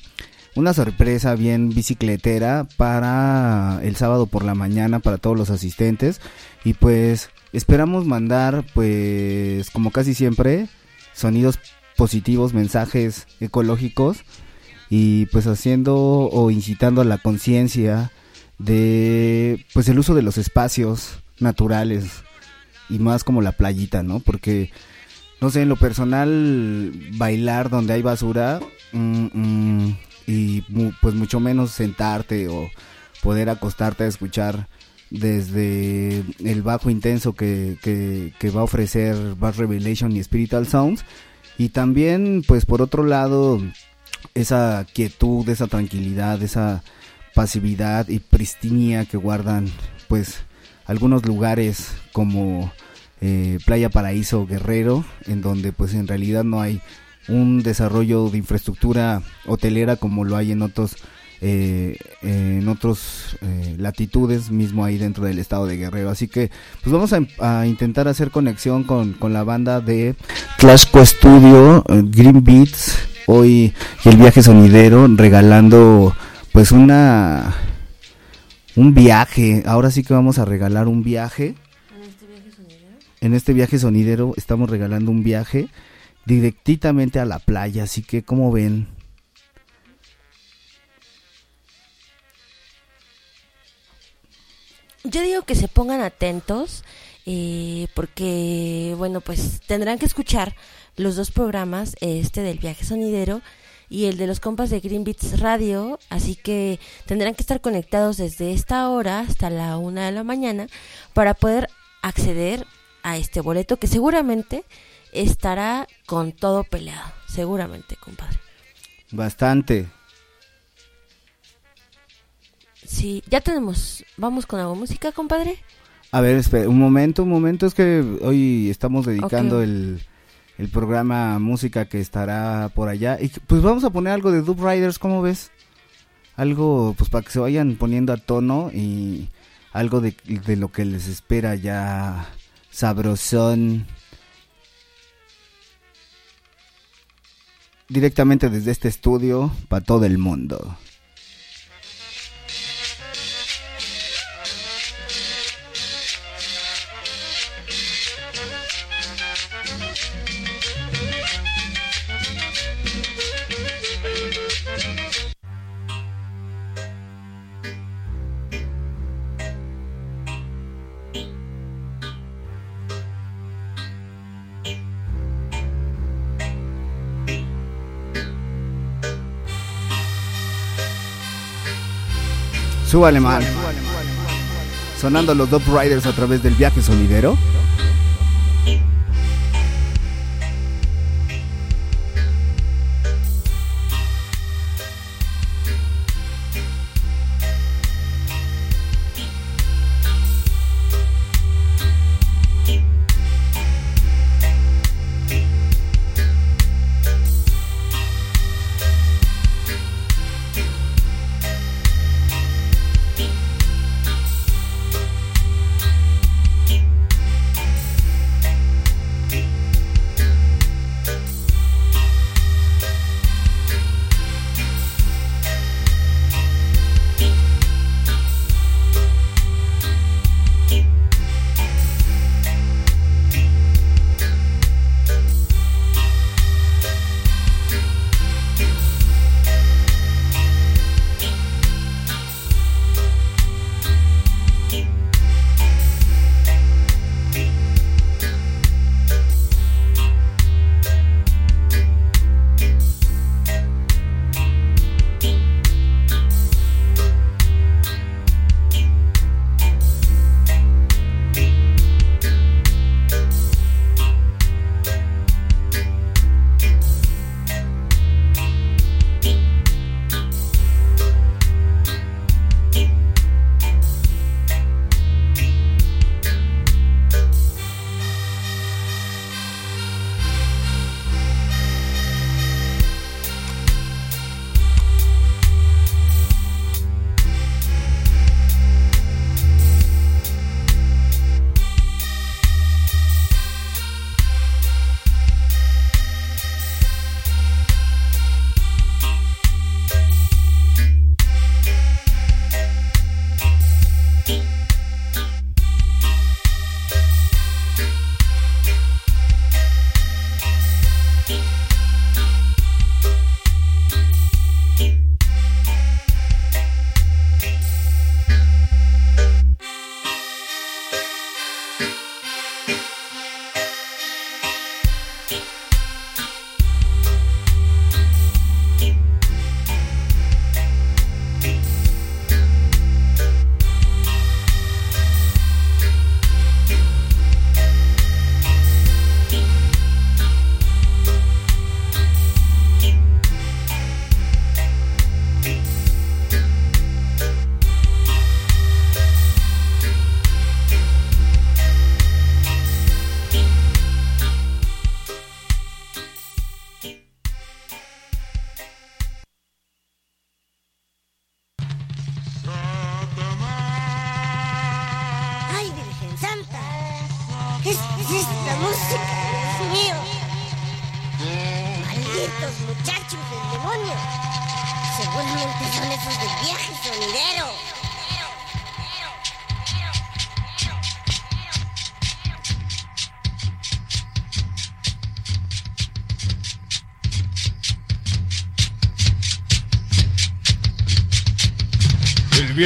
una sorpresa bien bicicletera para el sábado por la mañana para todos los asistentes y pues esperamos mandar pues como casi siempre sonidos positivos, mensajes ecológicos y pues haciendo o incitando a la conciencia de pues el uso de los espacios naturales y más como la playita, ¿no? Porque no sé, en lo personal bailar donde hay basura mm, mm, y pues mucho menos sentarte o poder acostarte a escuchar desde el bajo intenso que, que, va a ofrecer Bass Revelation y Spiritual Sounds. Y también pues por otro lado esa quietud, esa tranquilidad, esa pasividad y pristinía que guardan pues algunos lugares como eh, Playa Paraíso Guerrero, en donde pues en realidad no hay un desarrollo de infraestructura hotelera como lo hay en otros eh, en otros eh, latitudes mismo ahí dentro del estado de Guerrero. Así que pues vamos a, a intentar hacer conexión con, con la banda de Clashco Studio eh, Green Beats hoy el viaje sonidero regalando pues una un viaje. Ahora sí que vamos a regalar un viaje en este viaje sonidero estamos regalando un viaje directamente a la playa, así que como ven, Yo digo que se pongan atentos eh, porque, bueno, pues tendrán que escuchar los dos programas, este del viaje sonidero y el de los compas de Green Beats Radio, así que tendrán que estar conectados desde esta hora hasta la una de la mañana para poder acceder a este boleto que seguramente estará con todo peleado, seguramente, compadre. bastante. Sí, ya tenemos, vamos con algo música, compadre. A ver, espera, un momento, un momento, es que hoy estamos dedicando el, el programa música que estará por allá. Y pues vamos a poner algo de Dub Riders, ¿cómo ves? Algo, pues para que se vayan poniendo a tono y algo de, de lo que les espera ya sabrosón. Directamente desde este estudio para todo el mundo. Súbale, man. Sonando los Dub Riders a través del viaje sonidero.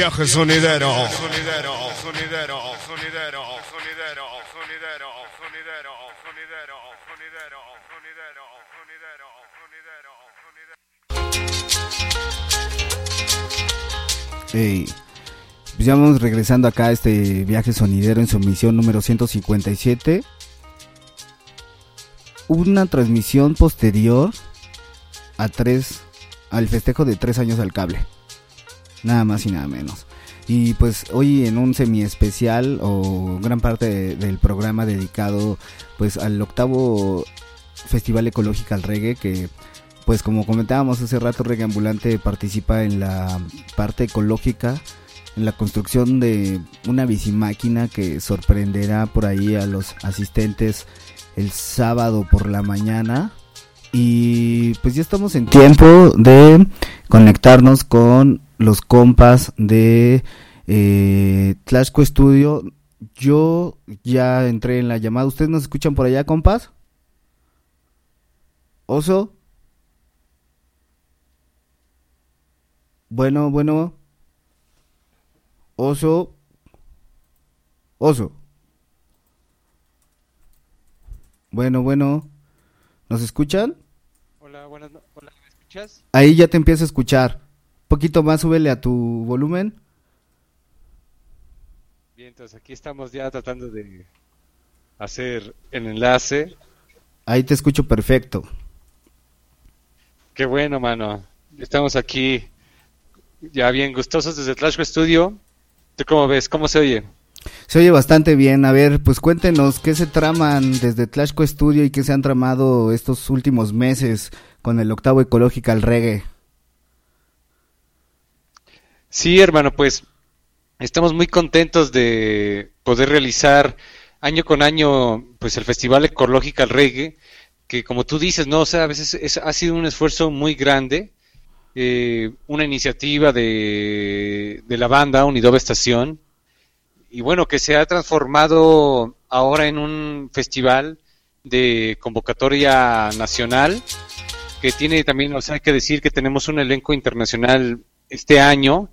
Viaje sonidero. Sonidero, sonidero, sonidero, sonidero, sonidero, sonidero, sonidero, sonidero, sonidero, sonidero, sonidero. Ey, pues ya vamos regresando acá a este viaje sonidero en su misión número 157. Una transmisión posterior a tres, al festejo de tres años al cable. Nada más y nada menos. Y pues hoy en un semi especial o gran parte de- del programa dedicado pues al octavo Festival Ecológica al Reggae que pues como comentábamos hace rato Reggae Ambulante participa en la parte ecológica en la construcción de una bicimáquina que sorprenderá por ahí a los asistentes el sábado por la mañana y pues ya estamos en tiempo de conectarnos con los compas de eh, Tlaxco Studio. Yo ya entré en la llamada. ¿Ustedes nos escuchan por allá, compas? Oso. Bueno, bueno. Oso. Oso. Bueno, bueno. ¿Nos escuchan? Hola, buenas Hola, ¿me escuchas? Ahí ya te empiezo a escuchar. Poquito más, súbele a tu volumen. Bien, entonces aquí estamos ya tratando de hacer el enlace. Ahí te escucho perfecto. Qué bueno, mano. Estamos aquí ya bien gustosos desde Tlaxco Studio. ¿Tú cómo ves? ¿Cómo se oye? Se oye bastante bien. A ver, pues cuéntenos qué se traman desde Tlaxco Studio y qué se han tramado estos últimos meses con el octavo Ecológica al Reggae. Sí, hermano, pues estamos muy contentos de poder realizar año con año pues el Festival Ecológica Reggae, que como tú dices, no, o sea, a veces es- ha sido un esfuerzo muy grande, eh, una iniciativa de, de la banda Unidoba Estación, y bueno, que se ha transformado ahora en un festival de convocatoria nacional, que tiene también, o sea, hay que decir que tenemos un elenco internacional este año,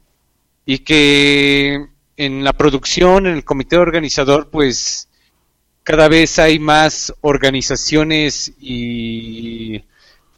y que en la producción, en el comité organizador, pues cada vez hay más organizaciones y,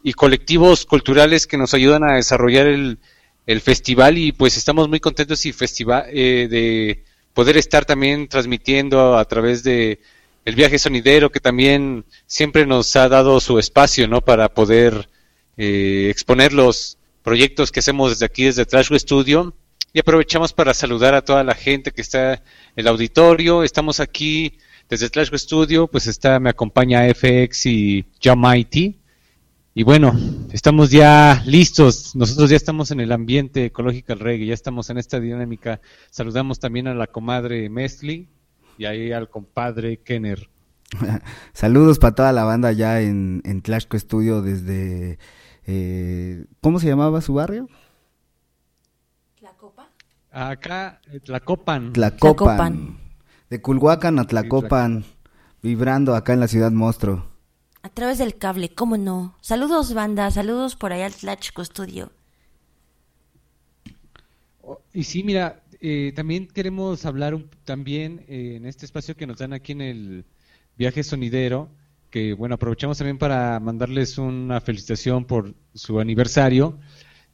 y colectivos culturales que nos ayudan a desarrollar el, el festival y pues estamos muy contentos y festival eh, de poder estar también transmitiendo a través de el viaje sonidero que también siempre nos ha dado su espacio no para poder eh, exponer los proyectos que hacemos desde aquí desde Trashgo Studio y aprovechamos para saludar a toda la gente que está en el auditorio estamos aquí desde Trashgo Studio pues está me acompaña FX y Jamighty y bueno, estamos ya listos. Nosotros ya estamos en el ambiente ecológico al reggae, ya estamos en esta dinámica. Saludamos también a la comadre Mesli y ahí al compadre Kenner. Saludos para toda la banda ya en, en Tlaxco Studio desde... eh, ¿Cómo se llamaba su barrio? Acá, eh, Tlacopan. Tlacopan. De Culhuacan a Tlacopan. Vibrando acá en la ciudad monstruo. A través del cable, ¿cómo no? Saludos, banda, saludos por allá al Tlaxco Studio. Y sí, mira, eh, también queremos hablar un- también eh, en este espacio que nos dan aquí en el viaje sonidero, que bueno, aprovechamos también para mandarles una felicitación por su aniversario,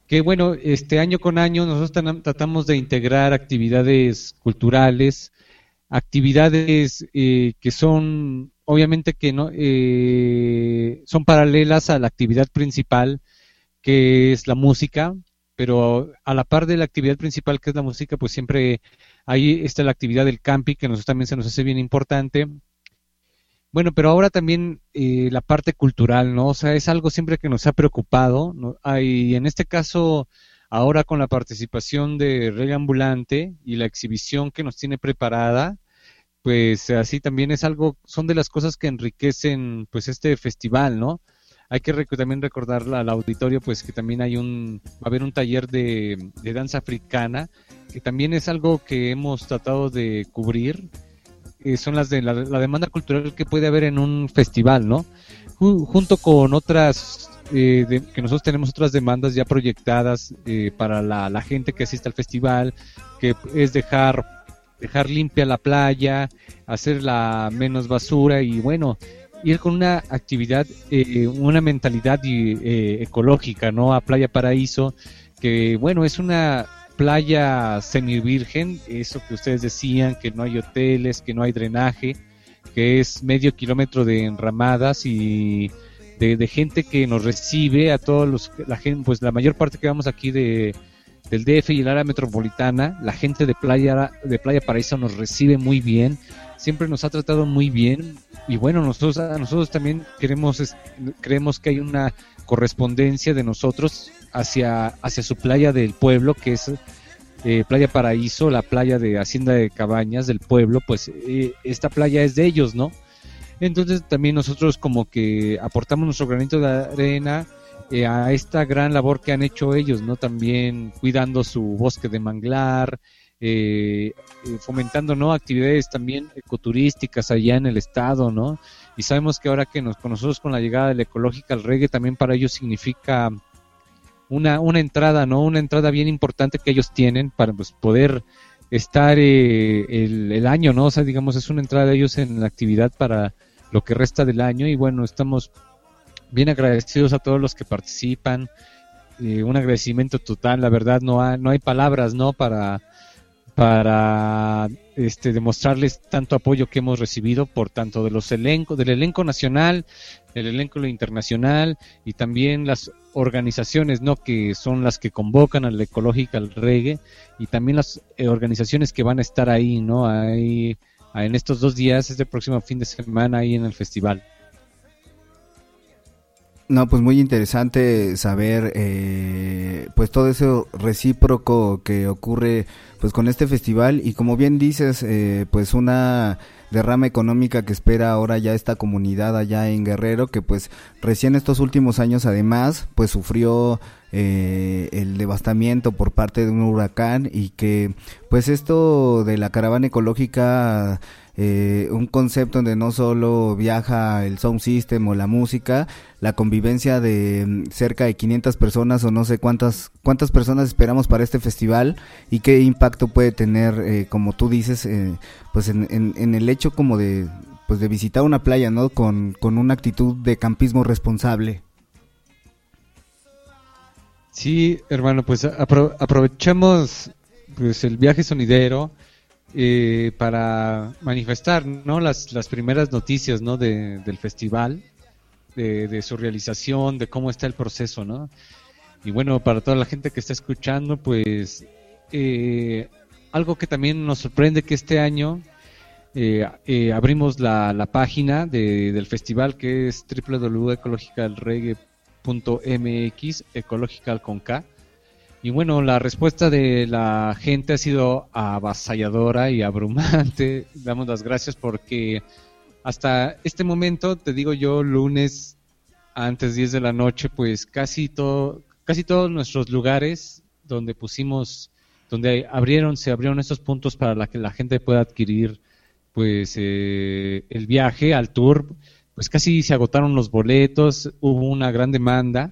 que bueno, este año con año nosotros tratamos de integrar actividades culturales, actividades eh, que son obviamente que no eh, son paralelas a la actividad principal que es la música pero a la par de la actividad principal que es la música pues siempre ahí está la actividad del camping que nosotros también se nos hace bien importante bueno pero ahora también eh, la parte cultural no o sea es algo siempre que nos ha preocupado ¿no? En este caso ahora con la participación de Reggae Ambulante y la exhibición que nos tiene preparada pues así también es algo, son de las cosas que enriquecen pues este festival, ¿no? Hay que también recordar al auditorio pues que también hay un, va a haber un taller de danza africana, que también es algo que hemos tratado de cubrir, eh, son las de la, la demanda cultural que puede haber en un festival, ¿no? Ju- junto con otras eh, de- que nosotros tenemos otras demandas ya proyectadas eh, para la, la gente que asiste al festival, que es dejar dejar limpia la playa, hacerla menos basura y bueno, ir con una actividad, eh, una mentalidad y, eh, ecológica, ¿no? A Playa Paraíso, que bueno, es una playa semivirgen, eso que ustedes decían, que no hay hoteles, que no hay drenaje, que es medio kilómetro de enramadas y de, gente que nos recibe a todos los, la gente, pues la mayor parte que vamos aquí de del DF y el área metropolitana, la gente de Playa de Playa Paraíso nos recibe muy bien, siempre nos ha tratado muy bien y bueno, nosotros nosotros también queremos creemos que hay una correspondencia de nosotros hacia hacia su playa del pueblo que es eh, Playa Paraíso, la playa de Hacienda de Cabañas del pueblo, pues eh, esta playa es de ellos, ¿no? Entonces también nosotros como que aportamos nuestro granito de arena eh, a esta gran labor que han hecho ellos, ¿no? También cuidando su bosque de manglar, eh, fomentando, ¿no? Actividades también ecoturísticas allá en el estado, ¿no? Y sabemos que ahora que nos, con nosotros con la llegada del Ecological Reggae también para ellos significa una, una entrada, ¿no? Una entrada bien importante que ellos tienen para pues, poder estar eh, el, el año, ¿no? O sea, digamos, es una entrada de ellos en la actividad para lo que resta del año y bueno, estamos bien agradecidos a todos los que participan, eh, un agradecimiento total, la verdad no hay, no hay palabras, ¿no? Para para este demostrarles tanto apoyo que hemos recibido por tanto de los elencos del elenco nacional, el elenco internacional y también las organizaciones, ¿no? Que son las que convocan al Ecological Reggae y también las eh, organizaciones que van a estar ahí, ¿no? Ahí en estos dos días, este próximo fin de semana ahí en el festival. No, pues muy interesante saber eh, pues todo eso recíproco que ocurre pues con este festival y como bien dices eh, pues una derrama económica que espera ahora ya esta comunidad allá en Guerrero que pues recién estos últimos años además pues sufrió eh, el devastamiento por parte de un huracán y que pues esto de la caravana ecológica eh, un concepto donde no solo viaja el sound system o la música, la convivencia de mm, cerca de 500 personas o no sé cuántas cuántas personas esperamos para este festival y qué impacto puede tener, eh, como tú dices, eh, pues en, el hecho como de pues de visitar una playa, ¿no? Con, con una actitud de campismo responsable. Sí, hermano, pues pues el viaje sonidero eh, para manifestar, ¿no? Las, las primeras noticias, ¿no? De, del festival, de, de su realización, de cómo está el proceso, ¿no? Y bueno, para toda la gente que está escuchando, pues eh, algo que también nos sorprende que este año eh, eh, abrimos la, la página de- del festival que es www.ecologicalreggae.mx, ecological con K. Y bueno, la respuesta de la gente ha sido avasalladora y abrumante. Damos las gracias porque hasta este momento, te digo yo, lunes antes 10 de la noche, pues casi todo, casi todos nuestros lugares donde pusimos, donde abrieron, se abrieron estos puntos para que la gente pueda adquirir pues eh, el viaje al tour, pues casi se agotaron los boletos, hubo una gran demanda.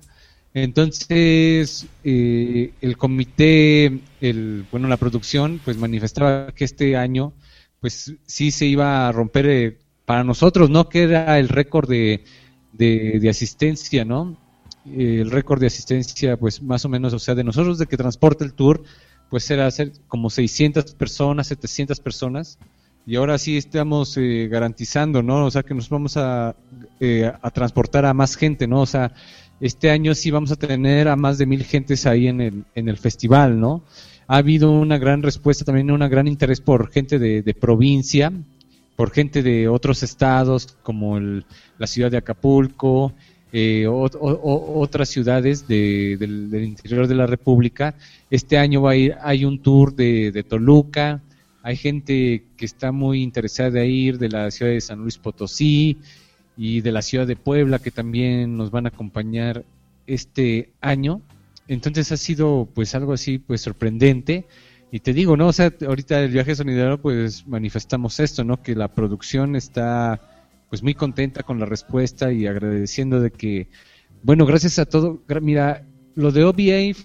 Entonces, eh, el comité, el, bueno, la producción, pues manifestaba que este año, pues sí se iba a romper eh, para nosotros, ¿no? Que era el récord de, de, asistencia, ¿no? Eh, el récord de asistencia, pues más o menos, o sea, de nosotros de que transporta el tour, pues era hacer como 600 personas, 700 personas, y ahora sí estamos eh, garantizando, ¿no? O sea, que nos vamos a, a transportar a más gente, ¿no? O sea, este año sí vamos a tener a más de mil gentes ahí en el, en el festival, ¿no? Ha habido una gran respuesta, también un gran interés por gente de, de provincia, por gente de otros estados como el- la ciudad de Acapulco, eh, otras ciudades de- del, interior de la República. Este año va a ir, hay un tour de, de Toluca, hay gente que está muy interesada de ir de la ciudad de San Luis Potosí y de la ciudad de Puebla que también nos van a acompañar este año. Entonces ha sido pues algo así pues sorprendente y te digo, ¿no? O sea, ahorita el viaje sonidero pues manifestamos esto, ¿no? Que la producción está pues muy contenta con la respuesta y agradeciendo de que bueno, gracias a todo, mira, lo de OBA eh,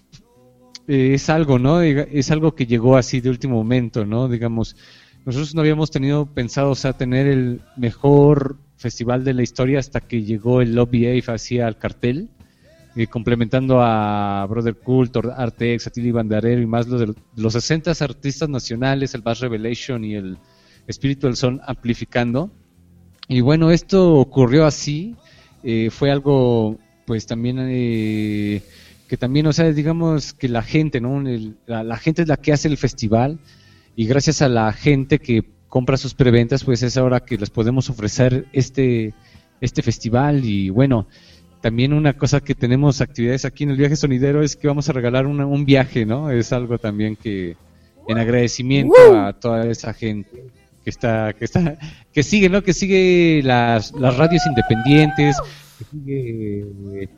es algo, ¿no? Es algo que llegó así de último momento, ¿no? Digamos, nosotros no habíamos tenido pensado, o sea, tener el mejor festival de la historia hasta que llegó el OBA hacia al cartel, eh, complementando a Brother Cult, Artex, a Tilly Bandarero y más los los 60 artistas nacionales, el Bass Revelation y el Spiritual Son amplificando. Y bueno, esto ocurrió así, eh, fue algo pues también eh, que también, o sea, digamos que la gente, ¿no? El- la gente es la que hace el festival y gracias a la gente que compra sus preventas, pues es ahora que les podemos ofrecer este, este festival y bueno, también una cosa que tenemos actividades aquí en el viaje sonidero es que vamos a regalar una- un viaje, ¿no? Es algo también que en agradecimiento a toda esa gente que está, que está, que sigue, ¿no? Que sigue las, las radios independientes, que sigue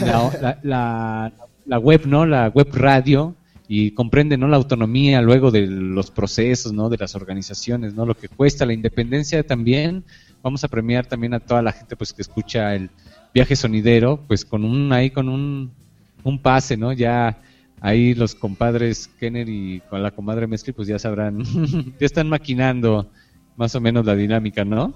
la, la, la- la web, ¿no? La web radio y comprende, ¿no? La autonomía luego de los procesos, ¿no? De las organizaciones, ¿no? Lo que cuesta la independencia también. Vamos a premiar también a toda la gente, pues, que escucha el viaje sonidero, pues, con un, ahí con un, un pase, ¿no? Ya ahí los compadres Kenner y con la comadre Mescli, pues ya sabrán, ya están maquinando más o menos la dinámica, ¿no?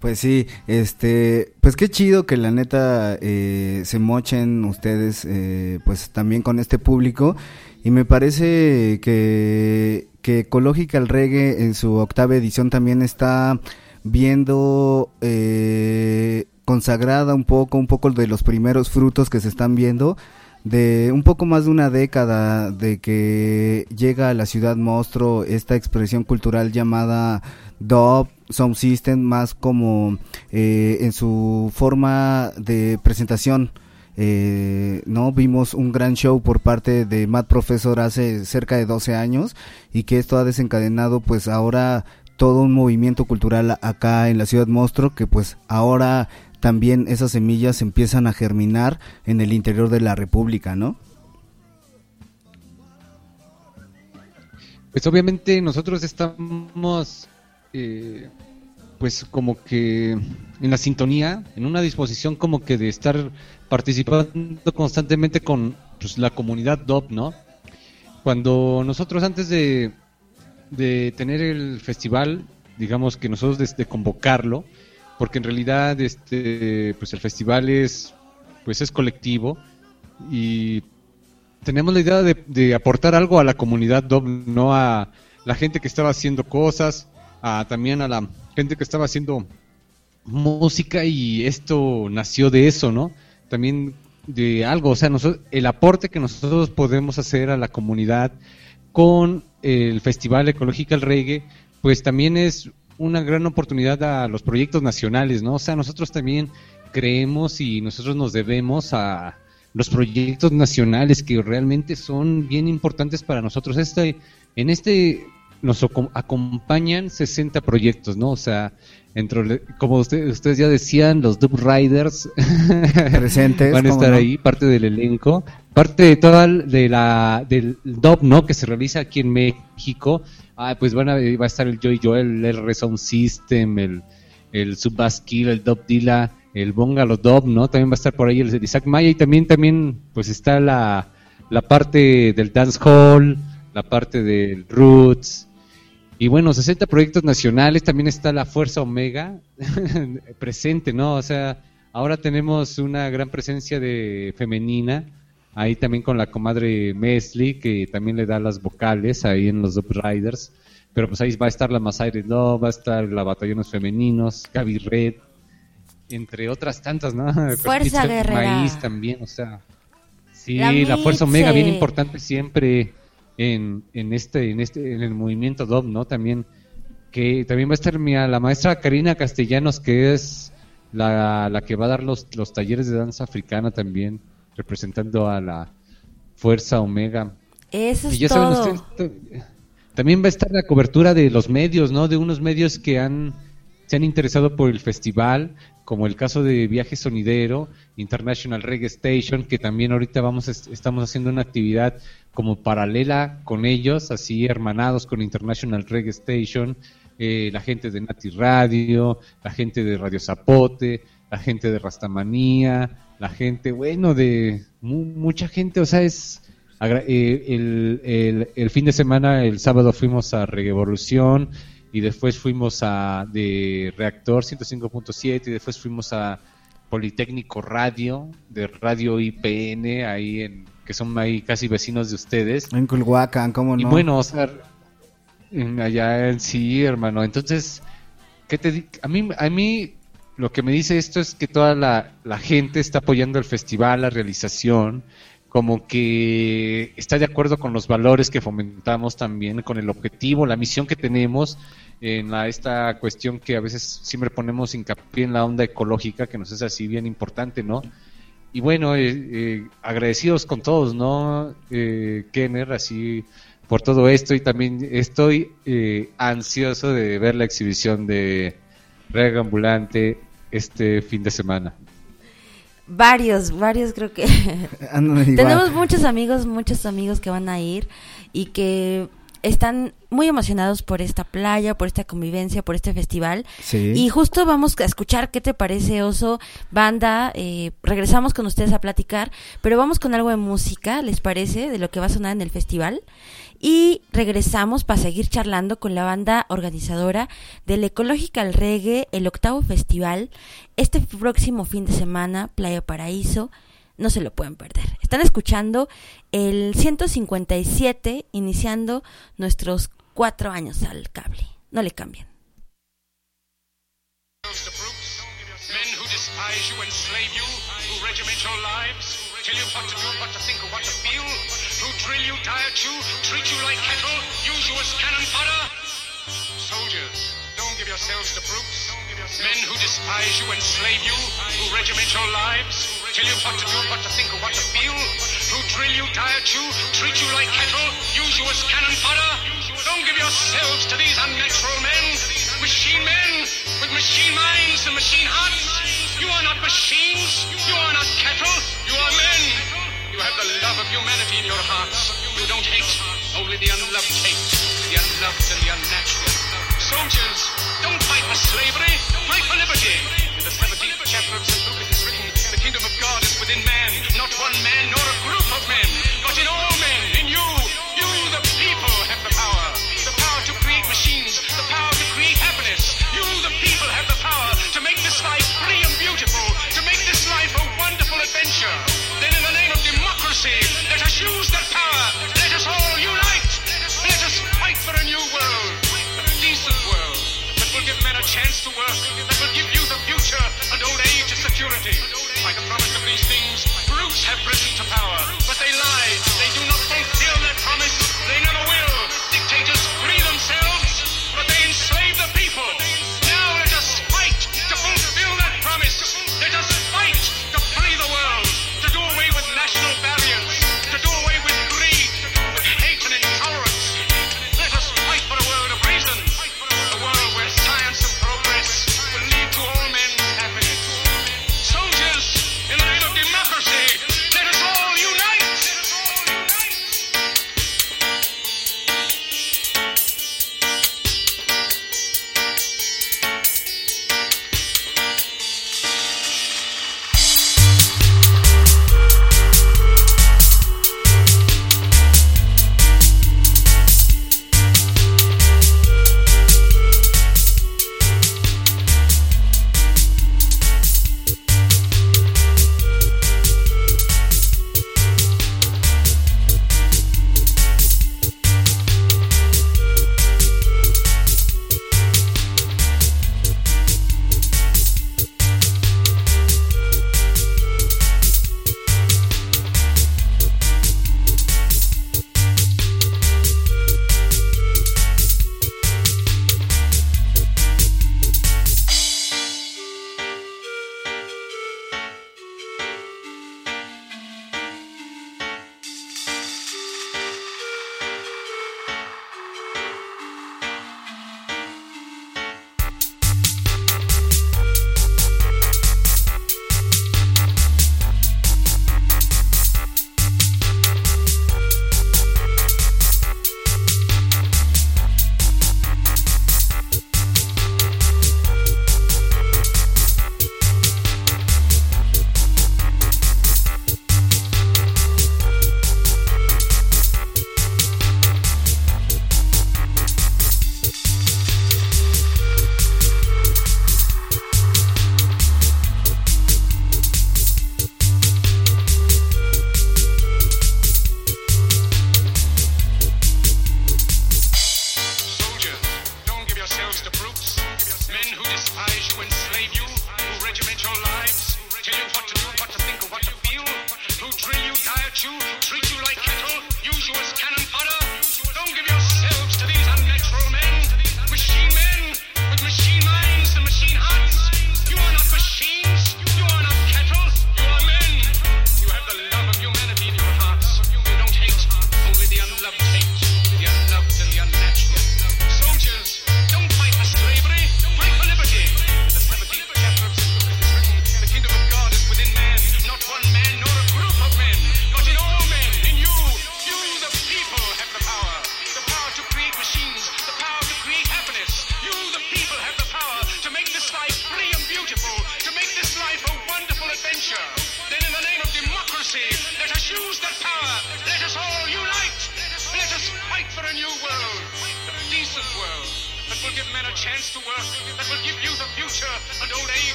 Pues sí, este, pues qué chido que la neta eh, se mochen ustedes, eh, pues también con este público. Y me parece que, que Ecological Reggae en su octava edición también está viendo eh, consagrada un poco, un poco de los primeros frutos que se están viendo de un poco más de una década de que llega a la ciudad monstruo esta expresión cultural llamada dub sound system más como eh, en su forma de presentación eh, no vimos un gran show por parte de Matt Professor hace cerca de 12 años y que esto ha desencadenado pues ahora todo un movimiento cultural acá en la ciudad monstruo que pues ahora también esas semillas empiezan a germinar en el interior de la república, ¿no? Pues obviamente nosotros estamos eh, pues como que en la sintonía, en una disposición como que de estar participando constantemente con pues, la comunidad DOP, ¿no? Cuando nosotros antes de, de tener el festival, digamos que nosotros desde convocarlo, porque en realidad este pues el festival es pues es colectivo y tenemos la idea de, de aportar algo a la comunidad DOB, no a la gente que estaba haciendo cosas, a, también a la gente que estaba haciendo música y esto nació de eso, ¿no? También de algo, o sea, nosotros, el aporte que nosotros podemos hacer a la comunidad con el Festival Ecological Reggae, pues también es una gran oportunidad a los proyectos nacionales, ¿no? O sea, nosotros también creemos y nosotros nos debemos a los proyectos nacionales que realmente son bien importantes para nosotros. Este, en este nos acom- acompañan 60 proyectos, ¿no? O sea, entre, como usted- ustedes ya decían, los Dub Riders Presentes, van a ¿cómo estar no? ahí, parte del elenco, parte de toda el- de la del Dub, ¿no? Que se realiza aquí en México. Ah, pues van a, va a estar el Joy Joel, el R Sound System, el, el Subbass Kill, el Dub Dila, el Bongalo Dub, ¿no? También va a estar por ahí el de Isaac Maya y también, también, pues está la, la parte del Dance Hall, la parte del Roots. Y bueno, 60 proyectos nacionales, también está la Fuerza Omega presente, ¿no? O sea, ahora tenemos una gran presencia de femenina, ahí también con la comadre Mesli, que también le da las vocales ahí en los Dub Riders. Pero pues ahí va a estar la Masaire Love, va a estar la Batallones Femeninos, Gaby Red, entre otras tantas, ¿no? Fuerza. Guerrera. Maíz también, o sea. Sí, La la, Fuerza Omega, bien importante siempre en, en este, en este, en el movimiento DOB, ¿no? También, que también va a estar mi- la maestra Karina Castellanos, que es la, la que va a dar los, los talleres de danza africana también, representando a la Fuerza Omega. Eso Y es saben todo. ustedes, también va a estar la cobertura de los medios, ¿no? De unos medios que han se han interesado por el festival, como el caso de Viaje Sonidero, International Reggae Station, que también ahorita vamos estamos haciendo una actividad como paralela con ellos, así hermanados con International Reggae Station, eh, la gente de Nati Radio, la gente de Radio Zapote, la gente de Rastamanía, la gente, bueno, de mu- mucha gente, o sea, es... eh, el, el- fin de semana, el sábado fuimos a Revolución y después fuimos a de Reactor 105.7 y después fuimos a Politécnico Radio, de Radio IPN, ahí en, que son ahí casi vecinos de ustedes. En Culhuacán, ¿cómo no? Y bueno, o sea, en- allá en sí, hermano. Entonces, ¿qué te a mí a mí lo que me dice esto es que toda la, la gente está apoyando el festival, la realización, como que está de acuerdo con los valores que fomentamos también, con el objetivo, la misión que tenemos en la, esta cuestión que a veces siempre ponemos hincapié en la onda ecológica, que nos es así bien importante, ¿no? Y bueno, eh, eh, agradecidos con todos, ¿no? Eh, Kenner, así por todo esto y también estoy eh, ansioso de ver la exhibición de Rega Ambulante este fin de semana. Varios, varios creo que. Tenemos muchos amigos, muchos amigos que van a ir y que están muy emocionados por esta playa, por esta convivencia, por este festival. Sí. Y justo vamos a escuchar qué te parece, Oso, banda. eh, regresamos con ustedes a platicar, pero vamos con algo de música, ¿les parece? De lo que va a sonar en el festival. Y regresamos para seguir charlando con la banda organizadora del Ecological Reggae, el octavo festival, este próximo fin de semana, Playa Paraíso. No se lo pueden perder. Están escuchando el 157, iniciando nuestros cuatro años al cable. No le cambien. Yourselves to brutes. Men who despise you, enslave you, who regiment your lives, tell you what to do, what to think, or what to feel, who drill you, diet you, treat you like cattle, use you as cannon fodder. Don't give yourselves to these unnatural men, machine men with machine minds and machine hearts. You are not machines, you are not cattle, you are men. You have the love of humanity in your hearts. You don't hate, only the unloved hate, the unloved and the unnatural. Soldiers, don't fight for slavery, fight for liberty. In the 17th chapter of St. Luke God is within man, not one man nor a group of men, but in all men, in you. You, the people, have the power. The power to create machines, the power to create happiness. You, the people, have the power to make this life free and beautiful, to make this life a wonderful adventure. Then in the name of democracy, let us use that power. Let us all unite. Let us fight for a new world. A decent world that will give men a chance to work, that will give youth a future and old age a security. By the promise of these things, brutes have risen to power, but they lie. They do not fulfill their promise. They never will.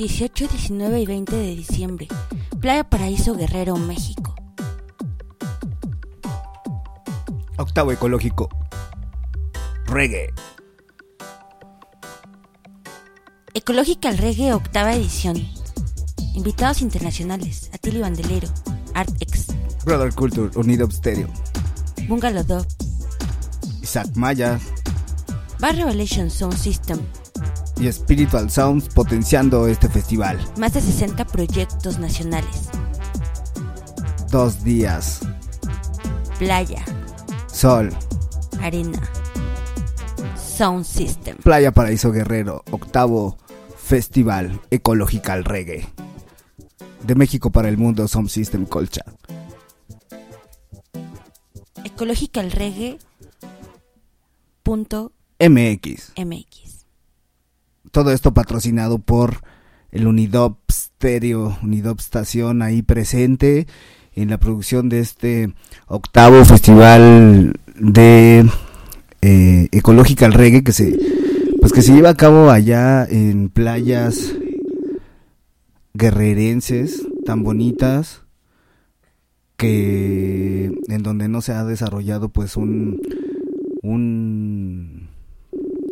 ...18, 19 y 20 de diciembre... ...Playa Paraíso Guerrero, México... Octavo ecológico. Reggae. Ecológica Reggae, octava edición... ...invitados internacionales... ...Atilio Bandelero... ArtX... Brother Culture, Unido Stereo. Bungalow Dub... Isaac Maya. Bar Revelation Sound System... y Spiritual Sounds potenciando este festival. Más de 60 proyectos nacionales. Dos días. Playa, Sol. arena, sound system. Playa Paraíso Guerrero, octavo Festival Ecological Reggae. De México para el mundo, Sound System Colcha. Ecological Reggae. Punto MX. MX. Todo esto patrocinado por el Unidop Stereo, Unidop Estación ahí presente en la producción de este octavo festival de eh, Ecological Reggae que se pues que se lleva a cabo allá en playas guerrerenses tan bonitas que en donde no se ha desarrollado pues un un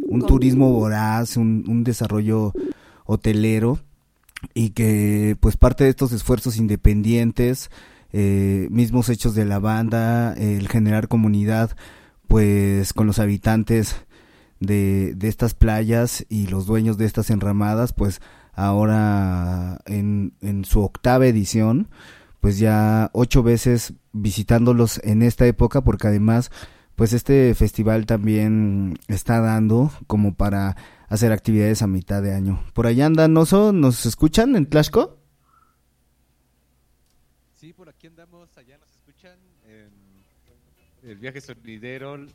un turismo voraz, un, un desarrollo hotelero y que pues parte de estos esfuerzos independientes, eh, mismos hechos de la banda, el generar comunidad pues con los habitantes de, de estas playas y los dueños de estas enramadas, pues ahora en, en su octava edición, pues ya ocho veces visitándolos en esta época, porque además pues este festival también está dando como para hacer actividades a mitad de año. Por allá andan, Oso, ¿nos escuchan en Tlaxco? Sí, por aquí andamos, allá nos escuchan. en el viaje sonidero.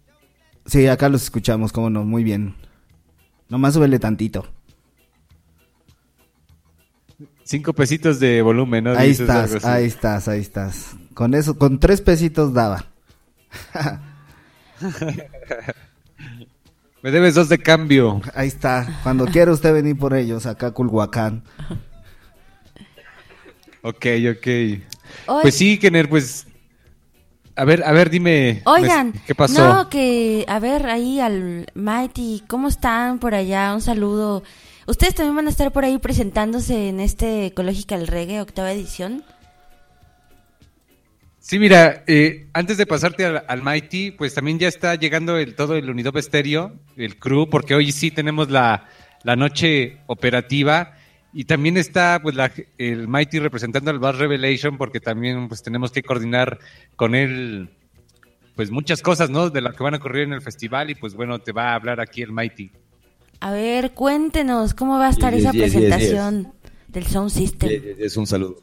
Sí, acá los escuchamos, cómo no, muy bien. Nomás súbele tantito. Cinco pesitos de volumen, ¿no? Ahí Dices estás, ahí estás, ahí estás. Con eso, con tres pesitos daba. Me debes dos de cambio. Ahí está. Cuando quiera usted venir por ellos, acá a Culhuacán. Ok, ok. Pues sí, Kenner, pues... A ver, a ver, dime. Oigan, ¿qué pasó? no, que, a ver, ahí al Mighty, ¿cómo están por allá? Un saludo. ¿Ustedes también van a estar por ahí presentándose en este Ecological Reggae, octava edición? Sí, mira, eh, antes de pasarte al, al Mighty, pues también ya está llegando el todo el Unidop Estéreo, el crew, porque hoy sí tenemos la, la noche operativa y también está pues la- el Mighty representando al Bass Revelation, porque también pues tenemos que coordinar con él pues muchas cosas, ¿no? De lo que van a ocurrir en el festival y pues bueno, te va a hablar aquí el Mighty. A ver, cuéntenos, ¿cómo va a estar Yes, esa yes, yes, yes. presentación del Sound System? Es un saludo.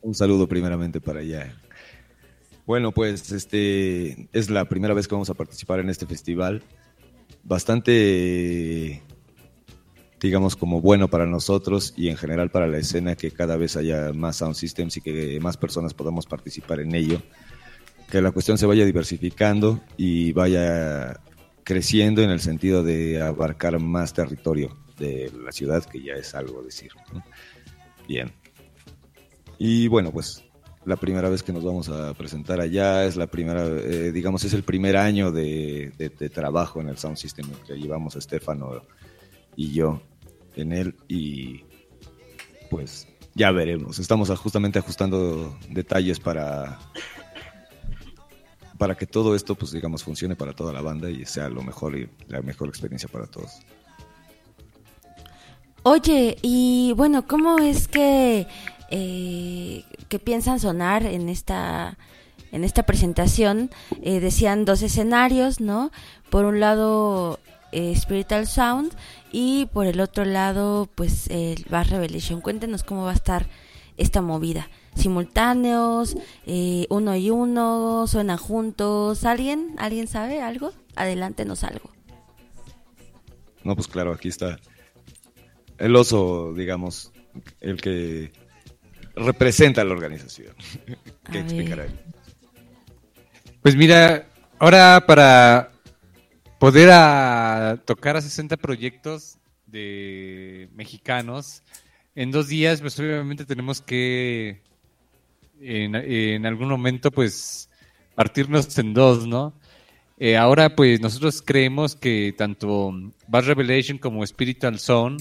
Un saludo primeramente para allá Bueno, pues este es la primera vez que vamos a participar en este festival. Bastante, digamos, como bueno para nosotros y en general para la escena que cada vez haya más sound systems y que más personas podamos participar en ello. Que la cuestión se vaya diversificando y vaya creciendo en el sentido de abarcar más territorio de la ciudad, que ya es algo decir. ¿no? Bien. Y bueno, pues la primera vez que nos vamos a presentar allá, es la primera, eh, digamos, es el primer año de, de- trabajo en el Sound System que llevamos a Estefano y yo en él y pues ya veremos. Estamos justamente ajustando detalles para para que todo esto, pues digamos, funcione para toda la banda y sea lo mejor y la mejor experiencia para todos. Oye, y bueno, ¿cómo es que, eh, que piensan sonar en esta, en esta presentación? Eh, decían dos escenarios, ¿no? Por un lado, eh, Spiritual Sound y por el otro lado, pues, el Bass Revelation. Cuéntenos cómo va a estar esta movida. Simultáneos, eh, uno y uno, suenan juntos. ¿Alguien? ¿Alguien sabe algo? Adelántenos algo. No, pues claro, aquí está el oso, digamos, el que representa a la organización. ¿Qué explicará él? Pues mira, ahora para poder a tocar a 60 proyectos de mexicanos en dos días, pues obviamente tenemos que en, en algún momento pues partirnos en dos, ¿no? Eh, ahora pues nosotros creemos que tanto Bass Revelation como Spiritual Zone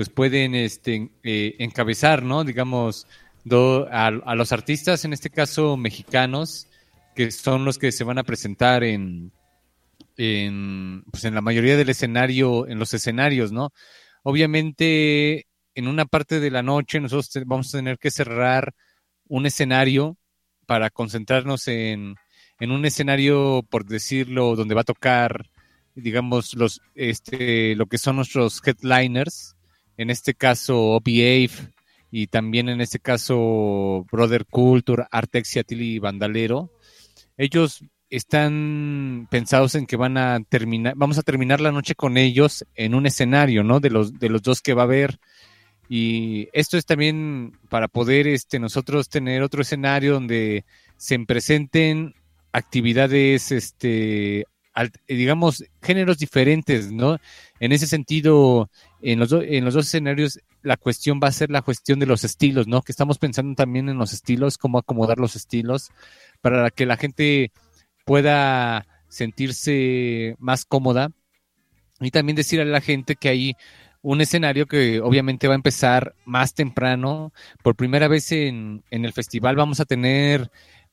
pues pueden este, eh, encabezar, ¿no? Digamos, a, a los artistas, en este caso mexicanos, que son los que se van a presentar en, en, pues en la mayoría del escenario, en los escenarios, ¿no? Obviamente, en una parte de la noche nosotros vamos a tener que cerrar un escenario para concentrarnos en, en un escenario, por decirlo, donde va a tocar, digamos, los, este, lo que son nuestros headliners, en este caso Behave y también en este caso Brother Culture, Artexia Tilly Bandalero. Ellos están pensados en que van a terminar, vamos a terminar la noche con ellos en un escenario, ¿no? De los, de los dos que va a haber. Y esto es también para poder este, nosotros tener otro escenario donde se presenten actividades, este, digamos, géneros diferentes, ¿no? En ese sentido, en los, en los dos escenarios, la cuestión va a ser la cuestión de los estilos, ¿no? Que estamos pensando también en los estilos, cómo acomodar los estilos para que la gente pueda sentirse más cómoda y también decirle a la gente que hay un escenario que obviamente va a empezar más temprano. Por primera vez en, en el festival vamos a tener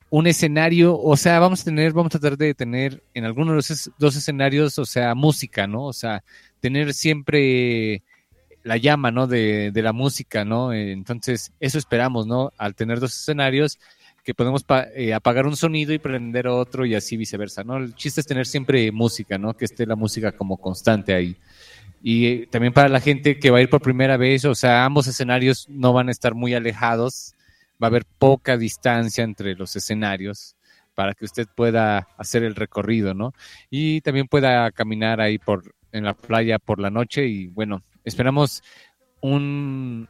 un escenario, o sea, vamos a tener, vamos a tratar de tener en algunos de los dos escenarios, o sea, música, ¿no? O sea, tener siempre la llama, ¿no? De, de la música, ¿no? Entonces, eso esperamos, ¿no? Al tener dos escenarios, que podemos eh, apagar un sonido y prender otro y así viceversa, ¿no? El chiste es tener siempre música, ¿no? Que esté la música como constante ahí. Y eh, también para la gente que va a ir por primera vez, o sea, ambos escenarios no van a estar muy alejados, va a haber poca distancia entre los escenarios para que usted pueda hacer el recorrido, ¿no? Y también pueda caminar ahí por en la playa por la noche y bueno, esperamos un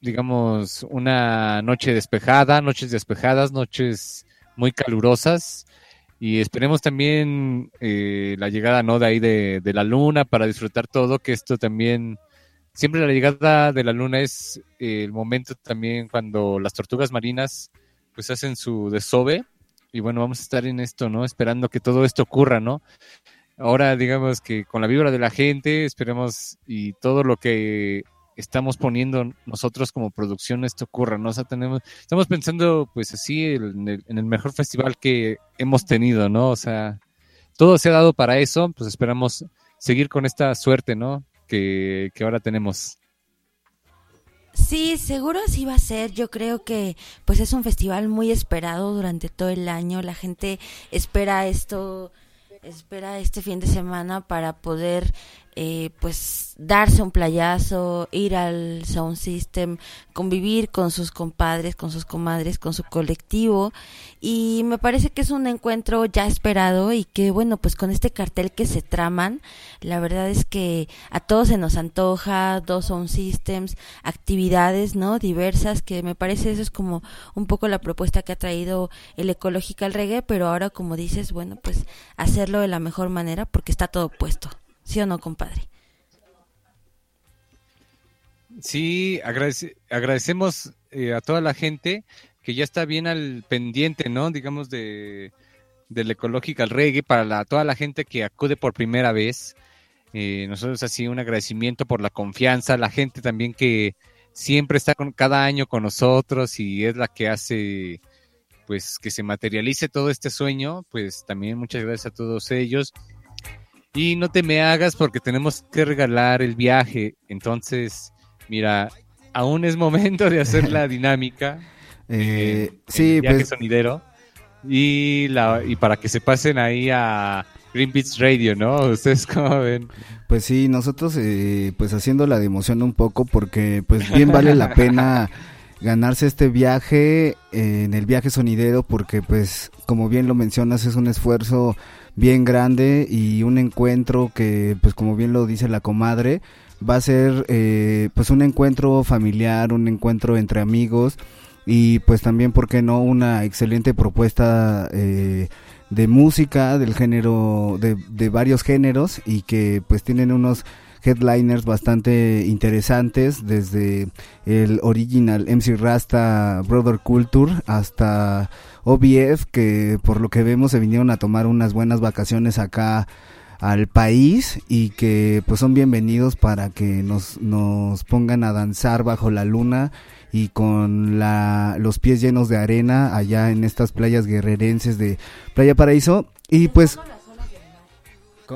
digamos una noche despejada, noches despejadas, noches muy calurosas. Y esperemos también eh, la llegada no de ahí de, de la luna para disfrutar todo que esto también siempre la llegada de la luna es eh, el momento también cuando las tortugas marinas pues hacen su desove. Y bueno vamos a estar en esto no esperando que todo esto ocurra no ahora digamos que con la vibra de la gente esperemos y todo lo que estamos poniendo nosotros como producción esto ocurra, ¿no? Sea, tenemos, estamos pensando pues así en el, en el mejor festival que hemos tenido, ¿no? O sea, todo se ha dado para eso, pues esperamos seguir con esta suerte, ¿no? Que, que ahora tenemos. Sí, seguro así va a ser. Yo creo que pues es un festival muy esperado durante todo el año. La gente espera esto, espera este fin de semana para poder eh, pues darse un playazo, ir al sound system, convivir con sus compadres, con sus comadres, con su colectivo y me parece que es un encuentro ya esperado y que bueno pues con este cartel que se traman la verdad es que a todos se nos antoja dos sound systems, actividades no diversas que me parece eso es como un poco la propuesta que ha traído el Ecological Reggae pero ahora como dices bueno pues hacerlo de la mejor manera porque está todo puesto. ¿Sí o no, compadre? Sí, agradece- agradecemos eh, a toda la gente que ya está bien al pendiente, ¿no? Digamos, de, del Ecological Reggae, para la- toda la gente que acude por primera vez. Eh, nosotros así un agradecimiento por la confianza, la gente también que siempre está con, cada año con nosotros y es la que hace pues que se materialice todo este sueño, pues también muchas gracias a todos ellos. Y no te me hagas porque tenemos que regalar el viaje. Entonces, mira, aún es momento de hacer la dinámica. Eh, en sí, viaje pues sonidero. Y, la, y para que se pasen ahí a Green Beach Radio, ¿no? ¿Ustedes cómo ven? Pues sí, nosotros eh, pues haciendo la de emoción un poco porque pues bien vale la pena ganarse este viaje eh, en el viaje sonidero porque pues como bien lo mencionas es un esfuerzo bien grande y un encuentro que pues como bien lo dice la comadre va a ser eh, pues un encuentro familiar, un encuentro entre amigos y pues también, ¿por qué no? Una excelente propuesta eh, de música del género, de, de varios géneros y que pues tienen unos headliners bastante interesantes desde el original MC Rasta Brother Culture hasta OBF que por lo que vemos se vinieron a tomar unas buenas vacaciones acá al país y que pues son bienvenidos para que nos, nos pongan a danzar bajo la luna y con la, los pies llenos de arena allá en estas playas guerrerenses de Playa Paraíso. Y pues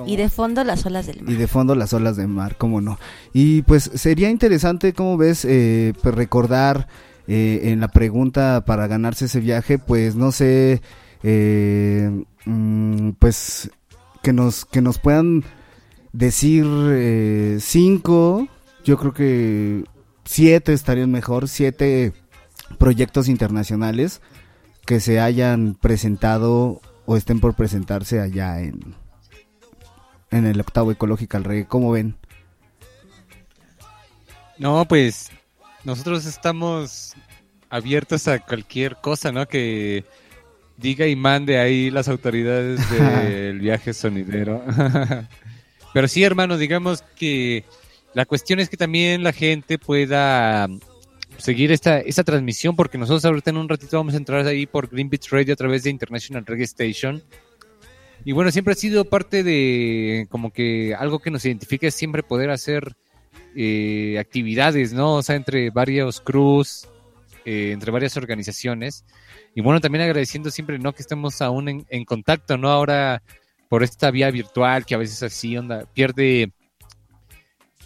Y de fondo las olas del mar. y de fondo las olas de mar, cómo no. Y pues sería interesante, como ves, eh, pues recordar eh, en la pregunta para ganarse ese viaje, pues no sé, eh, mm, pues que nos que nos puedan decir eh, cinco, yo creo que siete estarían mejor, siete proyectos internacionales que se hayan presentado o estén por presentarse allá en en el octavo Ecological Reggae. ¿Cómo ven? No, pues nosotros estamos abiertos a cualquier cosa, ¿no? Que diga y mande ahí las autoridades del viaje sonidero. Pero sí, hermano, digamos que la cuestión es que también la gente pueda seguir esta, esta transmisión, porque nosotros ahorita en un ratito vamos a entrar ahí por Green Beach Radio a través de International Reggae Station. Y bueno, siempre ha sido parte de como que algo que nos identifica es siempre poder hacer eh, actividades, ¿no? O sea, entre varios crews, eh, entre varias organizaciones. Y bueno, también agradeciendo siempre, ¿no? Que estemos aún en, en contacto, ¿no? Ahora por esta vía virtual que a veces así onda, pierde...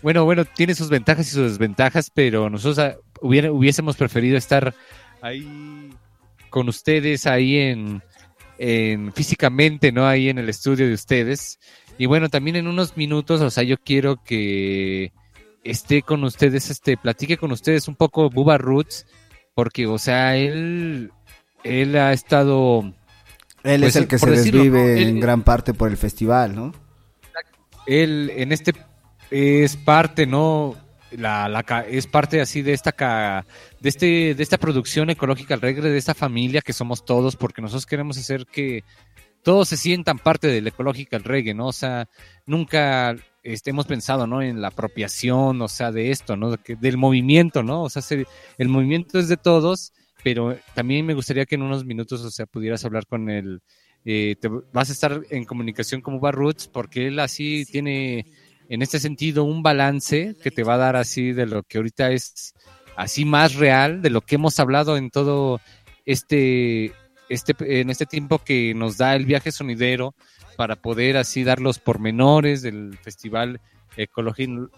Bueno, bueno, tiene sus ventajas y sus desventajas, pero nosotros ah, hubiera- hubiésemos preferido estar ahí con ustedes, ahí en, en físicamente, ¿no? Ahí en el estudio de ustedes. Y bueno, también en unos minutos, o sea, yo quiero que esté con ustedes, este, platique con ustedes un poco Bubba Roots, porque, o sea, él, él ha estado... Él pues, es el que se decirlo, desvive ¿no? Él- en gran parte por el festival, ¿no? él en este es parte, ¿no? La, la es parte así de esta de este de esta producción ecológica al regre de esta familia que somos todos porque nosotros queremos hacer que todos se sientan parte del ecológica al reggae, ¿no? O sea, nunca este, hemos pensado, ¿no? En la apropiación, o sea, de esto, ¿no? Que- del movimiento, ¿no? O sea, se- el movimiento es de todos, pero también me gustaría que en unos minutos, o sea, pudieras hablar con el, eh, te, vas a estar en comunicación con Uba Roots porque él así tiene, en este sentido, un balance que te va a dar así de lo que ahorita es así más real, de lo que hemos hablado en todo este, este, en este tiempo que nos da el viaje sonidero para poder así dar los pormenores del festival Ecologi-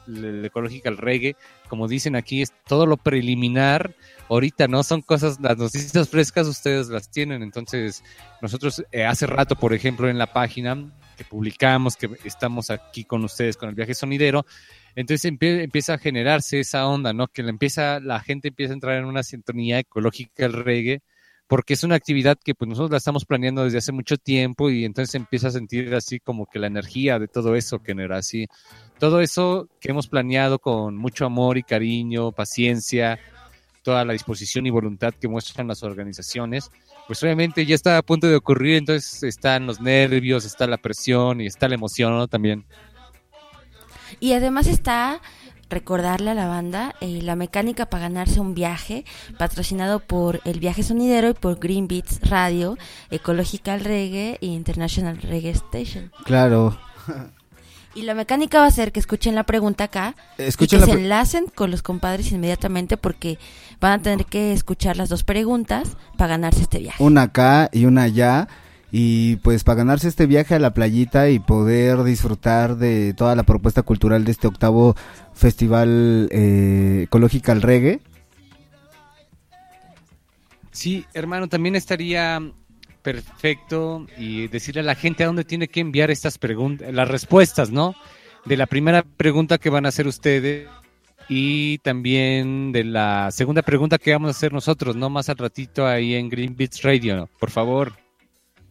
el Reggae. Como dicen aquí, es todo lo preliminar. Ahorita no son cosas, las noticias frescas ustedes las tienen. Entonces, nosotros eh, hace rato, por ejemplo, en la página que publicamos, que estamos aquí con ustedes con el viaje sonidero, entonces empie- empieza a generarse esa onda, ¿no? Que la, empieza, la gente empieza a entrar en una sintonía ecológica del reggae, porque es una actividad que pues nosotros la estamos planeando desde hace mucho tiempo y entonces empieza a sentir así como que la energía de todo eso que era así. Todo eso que hemos planeado con mucho amor y cariño, paciencia, toda la disposición y voluntad que muestran las organizaciones, pues obviamente ya está a punto de ocurrir, entonces están los nervios, está la presión y está la emoción ¿no? también. Y además está recordarle a la banda eh, la mecánica para ganarse un viaje patrocinado por el viaje sonidero y por Green Beats Radio, Ecological Reggae e International Reggae Station. Claro. Y la mecánica va a ser que escuchen la pregunta acá Escuchen y que la se enlacen con los compadres inmediatamente porque van a tener que escuchar las dos preguntas para ganarse este viaje. Una acá y una allá. Y pues para ganarse este viaje a la playita y poder disfrutar de toda la propuesta cultural de este octavo festival eh, Ecological Reggae. Sí, hermano, también estaría perfecto y decirle a la gente a dónde tiene que enviar estas preguntas, las respuestas, ¿no? De la primera pregunta que van a hacer ustedes y también de la segunda pregunta que vamos a hacer nosotros, ¿no? Más al ratito ahí en Green Beats Radio, por favor.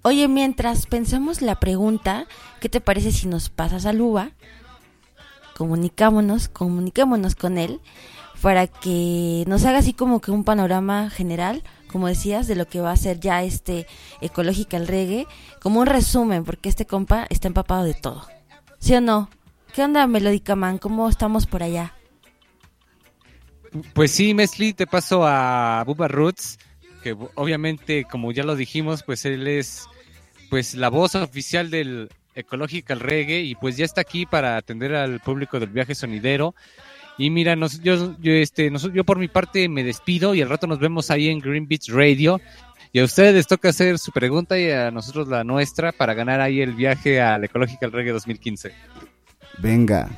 Oye, mientras pensamos la pregunta, ¿qué te parece si nos pasas a Luba? Comunicámonos, comuniquémonos con él para que nos haga así como que un panorama general, como decías, de lo que va a ser ya este Ecological Reggae, como un resumen, porque este compa está empapado de todo. ¿Sí o no? ¿Qué onda, Melódica Man? ¿Cómo estamos por allá? Pues sí, Mesli, te paso a Bubba Roots, que obviamente, como ya lo dijimos, pues él es pues la voz oficial del Ecological Reggae y pues ya está aquí para atender al público del viaje sonidero. Y mira, nos- yo, yo, este, nos- yo por mi parte me despido y al rato nos vemos ahí en Green Beach Radio. Y a ustedes les toca hacer su pregunta y a nosotros la nuestra para ganar ahí el viaje al Ecological Reggae 2015. Venga.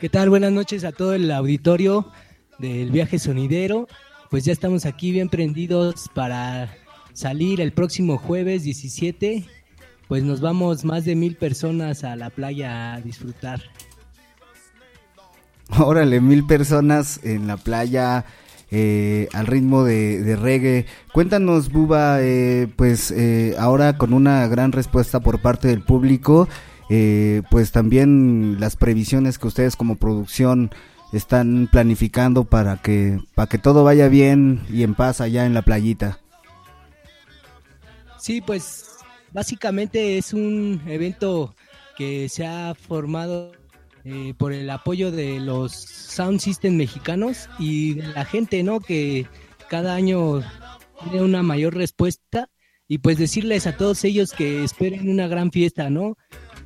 ¿Qué tal? Buenas noches a todo el auditorio del viaje sonidero. Pues ya estamos aquí bien prendidos para salir el próximo jueves 17. Pues nos vamos más de mil personas a la playa a disfrutar. Órale, mil personas en la playa eh, al ritmo de, reggae. Cuéntanos, Buba, eh, pues eh, ahora con una gran respuesta por parte del público, eh, pues también las previsiones que ustedes como producción están planificando para que, para que todo vaya bien y en paz allá en la playita. Sí, pues básicamente es un evento que se ha formado eh, por el apoyo de los sound system mexicanos y de la gente, ¿no? Que cada año tiene una mayor respuesta y pues decirles a todos ellos que esperen una gran fiesta, ¿no?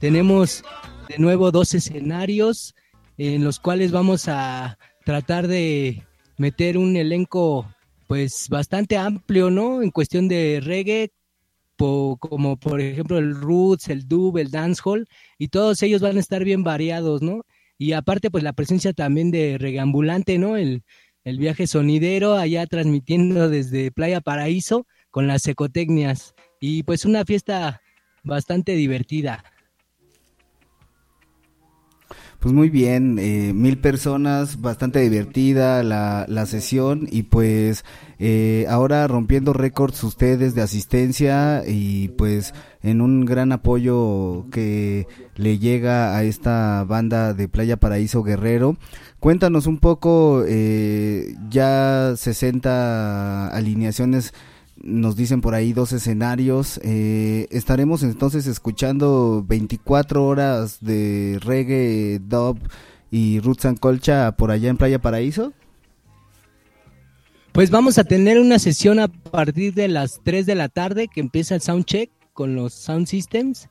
Tenemos de nuevo dos escenarios en los cuales vamos a tratar de meter un elenco pues bastante amplio, ¿no? En cuestión de reggae, po- como por ejemplo el roots, el dub, el dancehall, y todos ellos van a estar bien variados, ¿no? Y aparte, pues la presencia también de Regambolante, ¿no? El, el viaje sonidero allá transmitiendo desde Playa Paraíso con las ecotecnias. Y pues una fiesta bastante divertida. Pues muy bien, eh, mil personas, bastante divertida la, la sesión y pues eh, ahora rompiendo récords ustedes de asistencia y pues en un gran apoyo que le llega a esta banda de Playa Paraíso Guerrero. Cuéntanos un poco, eh, ya 60 alineaciones nos dicen por ahí dos escenarios. Eh, estaremos entonces escuchando 24 horas de reggae, dub y roots and colcha por allá en Playa Paraíso. Pues vamos a tener una sesión a partir de las 3 de la tarde que empieza el soundcheck con los sound systems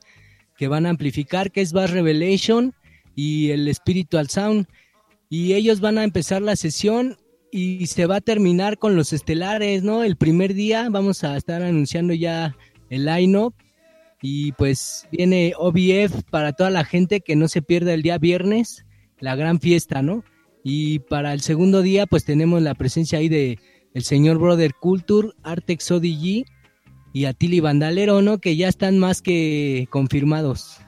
que van a amplificar, que es Bass Revelation y el Spiritual Sound. Y ellos van a empezar la sesión y se va a terminar con los estelares, ¿no? El primer día vamos a estar anunciando ya el line-up y pues viene OBF para toda la gente que no se pierda el día viernes, la gran fiesta, ¿no? Y para el segundo día pues tenemos la presencia ahí de el señor Brother Culture, Artex ODG y Atili Bandalero, ¿no? Que ya están más que confirmados.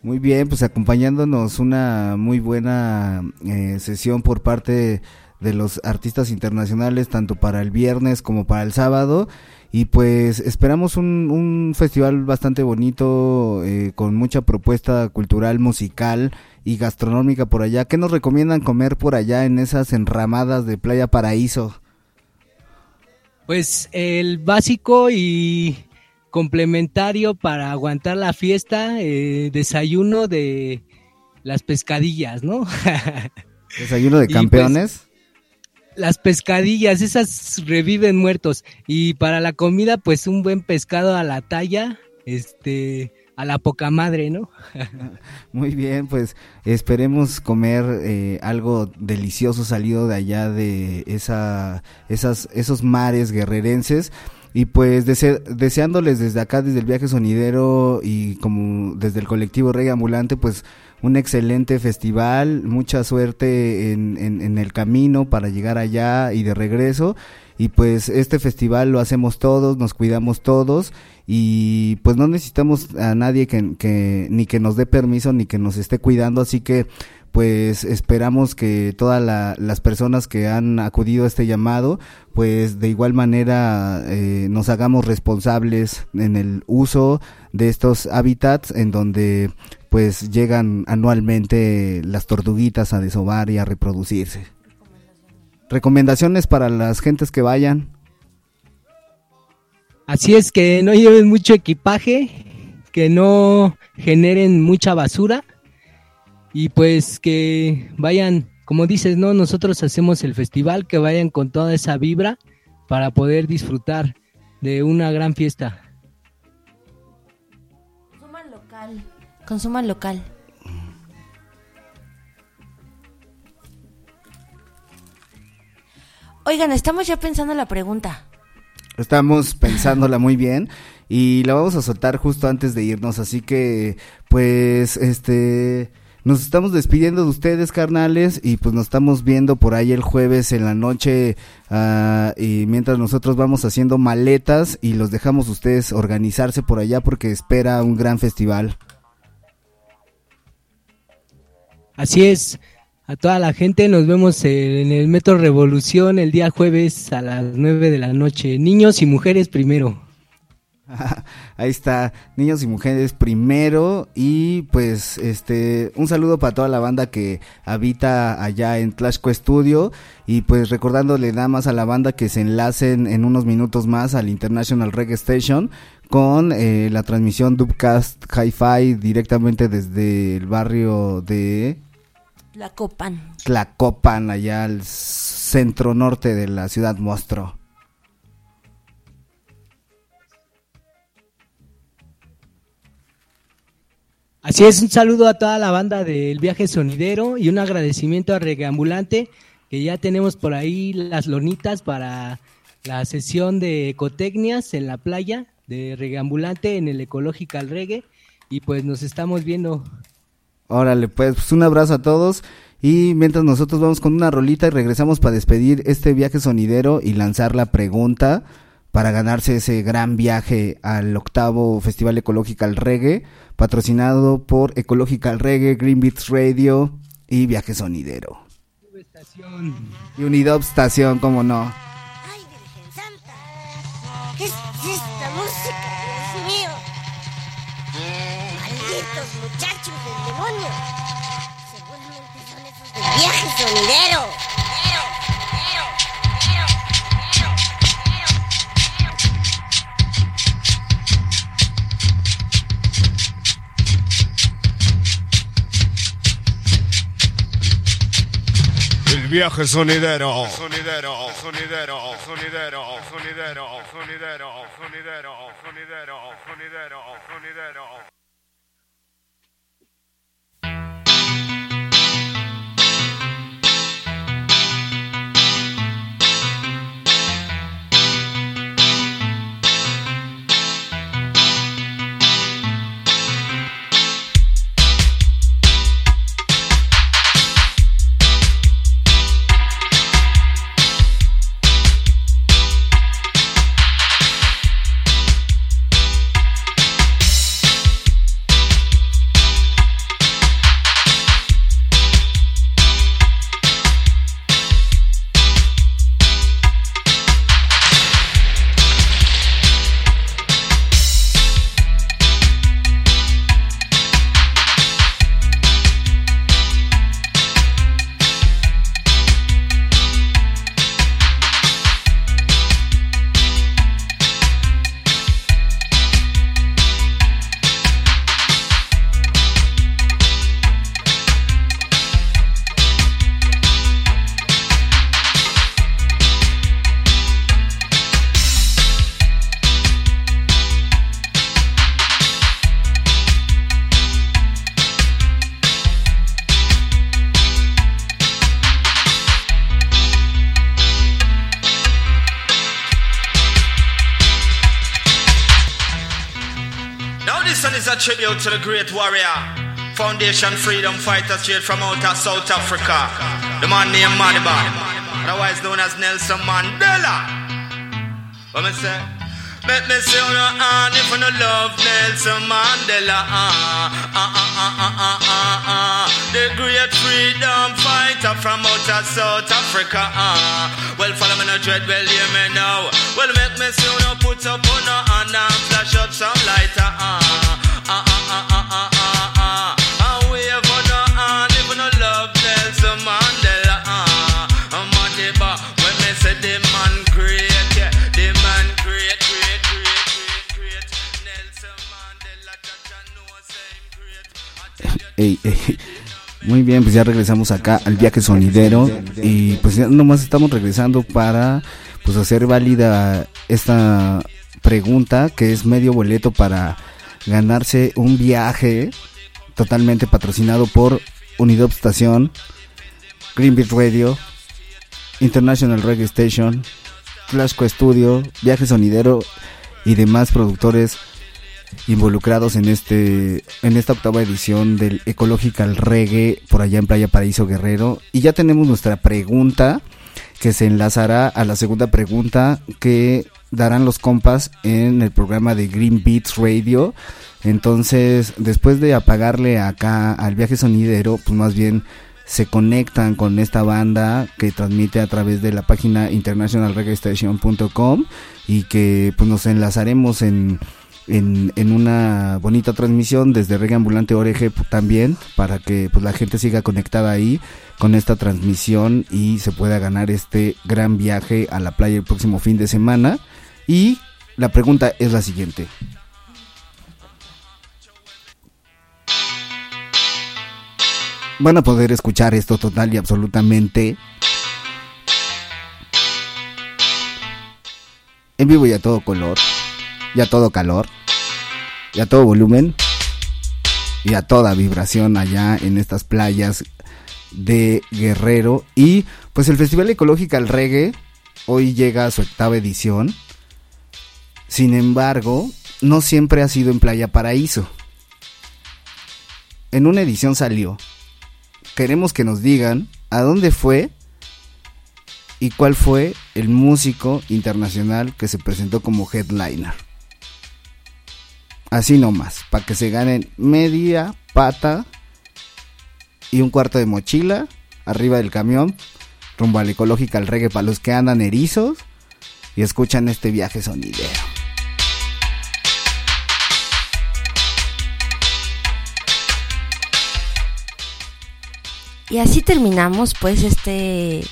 Muy bien, pues acompañándonos una muy buena eh, sesión por parte de los artistas internacionales, tanto para el viernes como para el sábado. Y pues esperamos un, un festival bastante bonito, eh, con mucha propuesta cultural, musical y gastronómica por allá. ¿Qué nos recomiendan comer por allá en esas enramadas de Playa Paraíso? Pues el básico y complementario para aguantar la fiesta, eh, desayuno de las pescadillas, ¿no? Desayuno de pues, campeones. Las pescadillas, esas reviven muertos. Y para la comida, pues un buen pescado a la talla, este, a la poca madre, ¿no? Muy bien, pues esperemos comer eh, algo delicioso salido de allá de esa, esas, esos mares guerrerenses. Y pues dese- deseándoles desde acá, desde el viaje sonidero y como desde el colectivo Rey Ambulante, pues un excelente festival, mucha suerte en, en, en el camino para llegar allá y de regreso. Y pues este festival lo hacemos todos, nos cuidamos todos y pues no necesitamos a nadie que, que ni que nos dé permiso ni que nos esté cuidando, así que pues esperamos que todas la- las personas que han acudido a este llamado, pues de igual manera eh, nos hagamos responsables en el uso de estos hábitats en donde pues llegan anualmente las tortuguitas a desovar y a reproducirse. Recomendaciones para las gentes que vayan. Así es que no lleven mucho equipaje, que no generen mucha basura y pues que vayan, como dices, no, nosotros hacemos el festival, que vayan con toda esa vibra para poder disfrutar de una gran fiesta. Consuman local. Consuman local. Oigan, estamos ya pensando en la pregunta. Estamos pensándola muy bien y la vamos a soltar justo antes de irnos, así que pues este nos estamos despidiendo de ustedes carnales y pues nos estamos viendo por ahí el jueves en la noche ah, y mientras nosotros vamos haciendo maletas y los dejamos ustedes organizarse por allá porque espera un gran festival. Así es, a toda la gente nos vemos en el Metro Revolución el día jueves a las 9 de la noche. Niños y mujeres primero. Ahí está, niños y mujeres primero y pues este un saludo para toda la banda que habita allá en Tlashco Studio y pues recordándole nada más a la banda que se enlacen en unos minutos más al International Reggae Station con eh, la transmisión Dubcast Hi-Fi directamente desde el barrio de La copan. Tlacopan allá al centro norte de la ciudad monstruo. Así es, un saludo a toda la banda del viaje sonidero y un agradecimiento a Regeambulante, que ya tenemos por ahí las lonitas para la sesión de ecotecnias en la playa de Regeambulante en el Ecological Reggae. Y pues nos estamos viendo. Órale, pues, pues, un abrazo a todos. Y mientras nosotros vamos con una rolita y regresamos para despedir este viaje sonidero y lanzar la pregunta para ganarse ese gran viaje al octavo Festival Ecological Reggae, patrocinado por Ecological Reggae, Green Beats Radio y Viaje Sonidero. Y Unidop Estación, como no. ¿Qué es esta música, Dios mío? Malditos muchachos del demonio. Seguramente son esos del viaje sonidero. Viaje sonidero. Sonidero, sonidero, sonidero, sonidero, sonidero, sonidero, sonidero, sonidero, sonidero. To the great warrior. Foundation Freedom Fighter straight from out of South Africa. The man named Madiba, otherwise known as Nelson Mandela. What me say? Make me see on your hand if you love Nelson Mandela. Ah, ah, ah, ah, ah, ah, ah, ah. The great freedom fighter from out of South Africa. Ah, well, follow me no dread, well, hear me now. Well, make me see you no put up on your hand and flash up some lighter. Ah, ah, ah, Muy bien, pues ya regresamos acá al viaje sonidero y pues ya nomás estamos regresando para pues hacer válida esta pregunta que es medio boleto para ganarse un viaje totalmente patrocinado por Unidop Estación, Greenbeat Radio, International Reggae Station, Flashco Studio, Viaje Sonidero y demás productores involucrados en este en esta octava edición del Ecological Reggae por allá en Playa Paraíso Guerrero y ya tenemos nuestra pregunta que se enlazará a la segunda pregunta que darán los compas en el programa de Green Beats Radio. Entonces, después de apagarle acá al viaje sonidero, pues más bien se conectan con esta banda que transmite a través de la página internationalreggaestation.com y que pues nos enlazaremos en en, una bonita transmisión desde Reggae Ambulante Oreje también para que pues la gente siga conectada ahí con esta transmisión y se pueda ganar este gran viaje a la playa el próximo fin de semana. Y la pregunta es la siguiente. Van a poder escuchar esto total y absolutamente en vivo y a todo color y a todo calor y a todo volumen y a toda vibración allá en estas playas de Guerrero. Y pues el Festival Ecológico al Reggae hoy llega a su octava edición. Sin embargo no siempre ha sido en Playa Paraíso. En una edición salió. Queremos que nos digan a dónde fue y cuál fue el músico internacional que se presentó como headliner Así nomás, para que se ganen media pata y un cuarto de mochila arriba del camión, rumbo al ecológico al reggae para los que andan erizos y escuchan este viaje sonidero. Y así terminamos pues este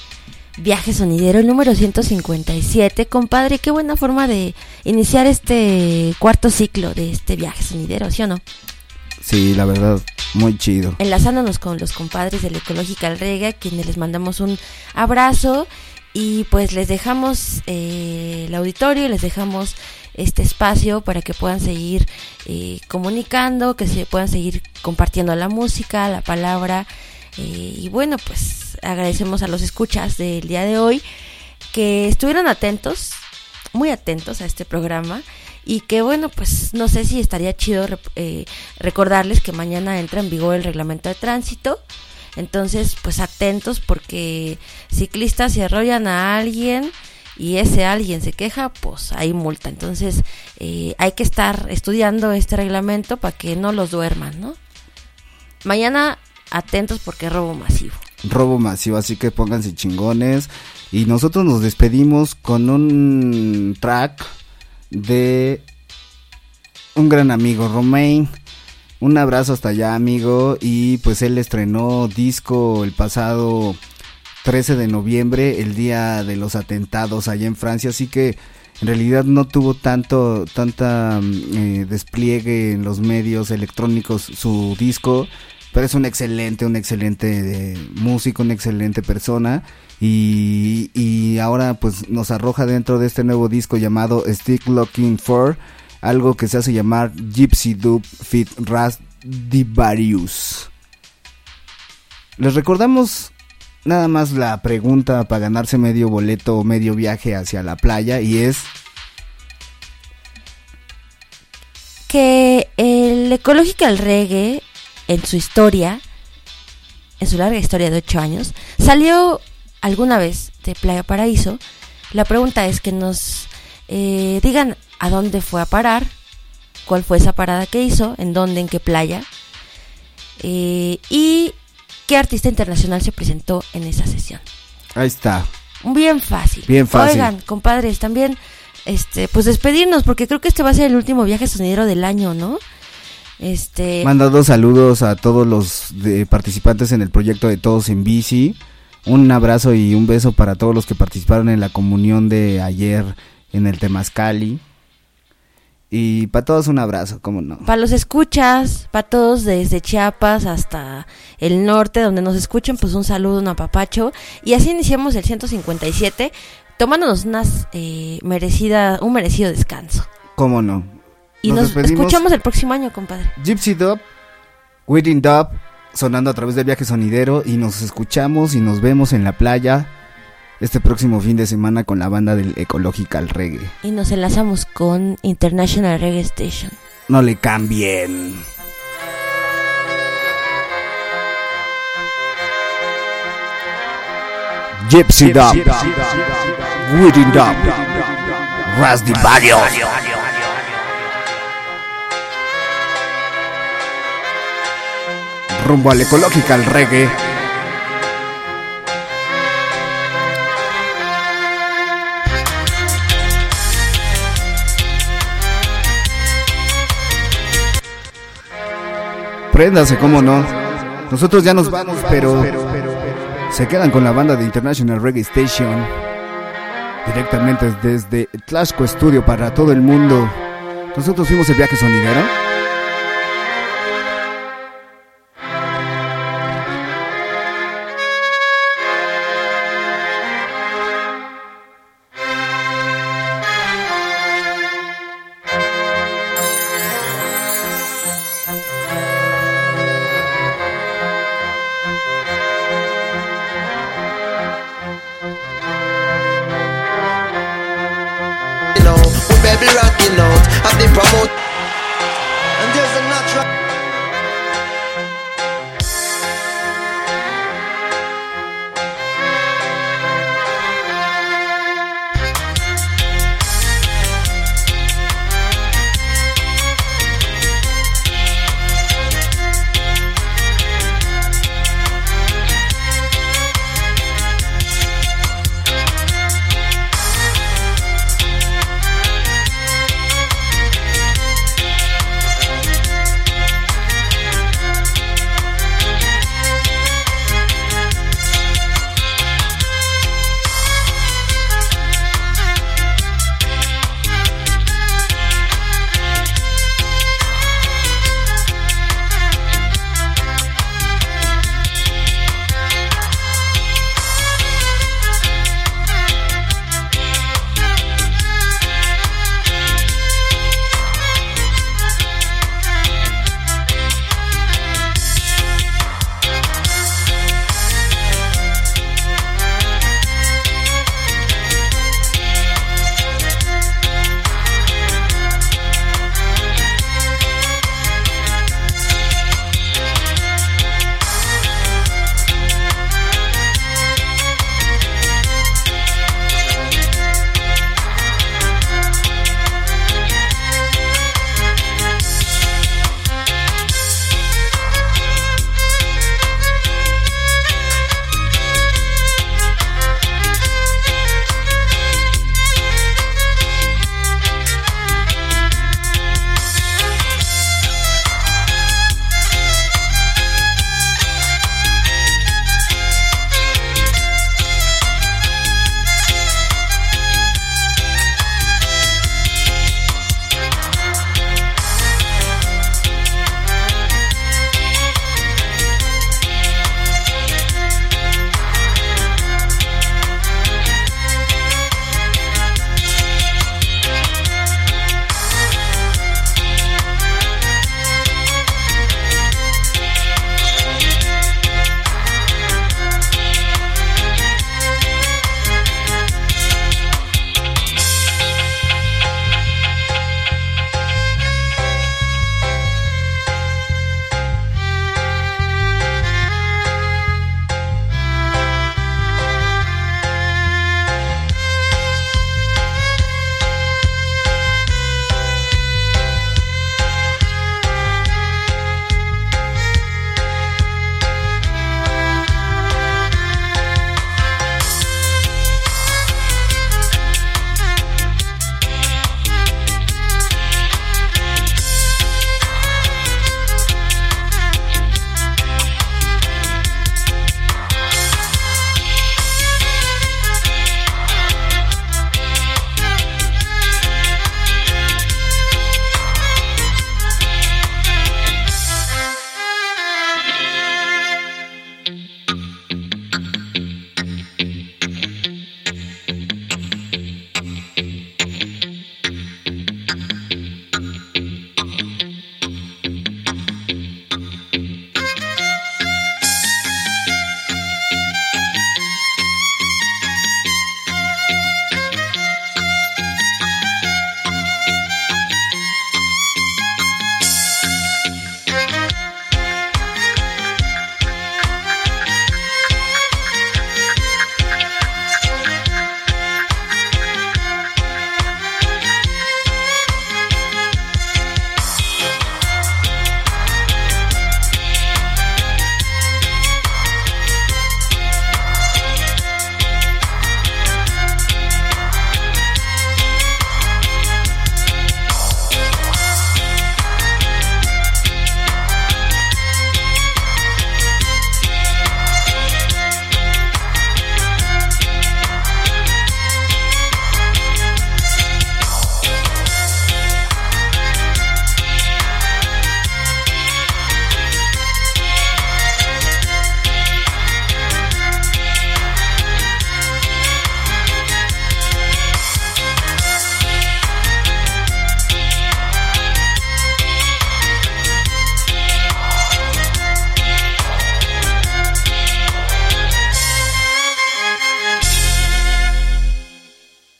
viaje sonidero, número 157. Compadre, qué buena forma de iniciar este cuarto ciclo de este viaje sonidero, ¿sí o no? Sí, la verdad, muy chido. Enlazándonos con los compadres del Ecological Reggae, a quienes les mandamos un abrazo y pues les dejamos eh, el auditorio, les dejamos este espacio para que puedan seguir eh, comunicando, que se puedan seguir compartiendo la música, la palabra. Eh, y bueno, pues agradecemos a los escuchas del día de hoy que estuvieron atentos, muy atentos a este programa y que bueno, pues no sé si estaría chido eh, recordarles que mañana entra en vigor el reglamento de tránsito. Entonces, pues atentos porque ciclistas si arrollan a alguien y ese alguien se queja, pues hay multa. Entonces, eh, hay que estar estudiando este reglamento para que no los duerman, ¿no? Mañana atentos porque es robo masivo. Robo masivo, así que pónganse chingones. Y nosotros nos despedimos con un track de un gran amigo, Romain. Un abrazo hasta allá, amigo. Y pues él estrenó disco el pasado 13 de noviembre, el día de los atentados allá en Francia. Así que en realidad no tuvo tanto tanta eh, despliegue en los medios electrónicos su disco pero es un excelente, un excelente eh, músico, una excelente persona y, y, ahora pues nos arroja dentro de este nuevo disco llamado Stick Looking For algo que se hace llamar Gypsy Dub Fit Ras Divarius. Les recordamos nada más la pregunta para ganarse medio boleto o medio viaje hacia la playa y es que El Ecological Reggae, en su historia, en su larga historia de 8 años, salió alguna vez de Playa Paraíso. La pregunta es que nos eh, digan a dónde fue a parar, cuál fue esa parada que hizo, en dónde, en qué playa, eh, y qué artista internacional se presentó en esa sesión. Ahí está. Bien fácil. Bien fácil. Oigan, compadres, también, este, pues despedirnos, porque creo que este va a ser el último viaje sonidero del año, ¿no? Este. Manda dos saludos a todos los de- participantes en el proyecto de Todos en Bici. Un abrazo y un beso para todos los que participaron en la comunión de ayer en el Temazcali. Y para todos un abrazo, cómo no. Para los escuchas, para todos desde Chiapas hasta el norte donde nos escuchen, pues un saludo, un apapacho. Y así iniciamos el 157, tomándonos unas eh, merecida, un merecido descanso. Cómo no. Y nos, escuchamos el próximo año, compadre. Gypsy Dub, Waiting Dub, sonando a través del viaje sonidero. Y nos escuchamos y nos vemos en la playa este próximo fin de semana con la banda del Ecological Reggae. Y nos enlazamos con International Reggae Station. No le cambien. Gypsy Dub, Waiting Dub, Rasdi Barrio. Rumbo al Ecological Reggae. Préndase, cómo no. Nosotros ya nos vamos, pero se quedan con la banda de International Reggae Station. Directamente desde Tlaxco Studio para todo el mundo. Nosotros fuimos el viaje sonidero.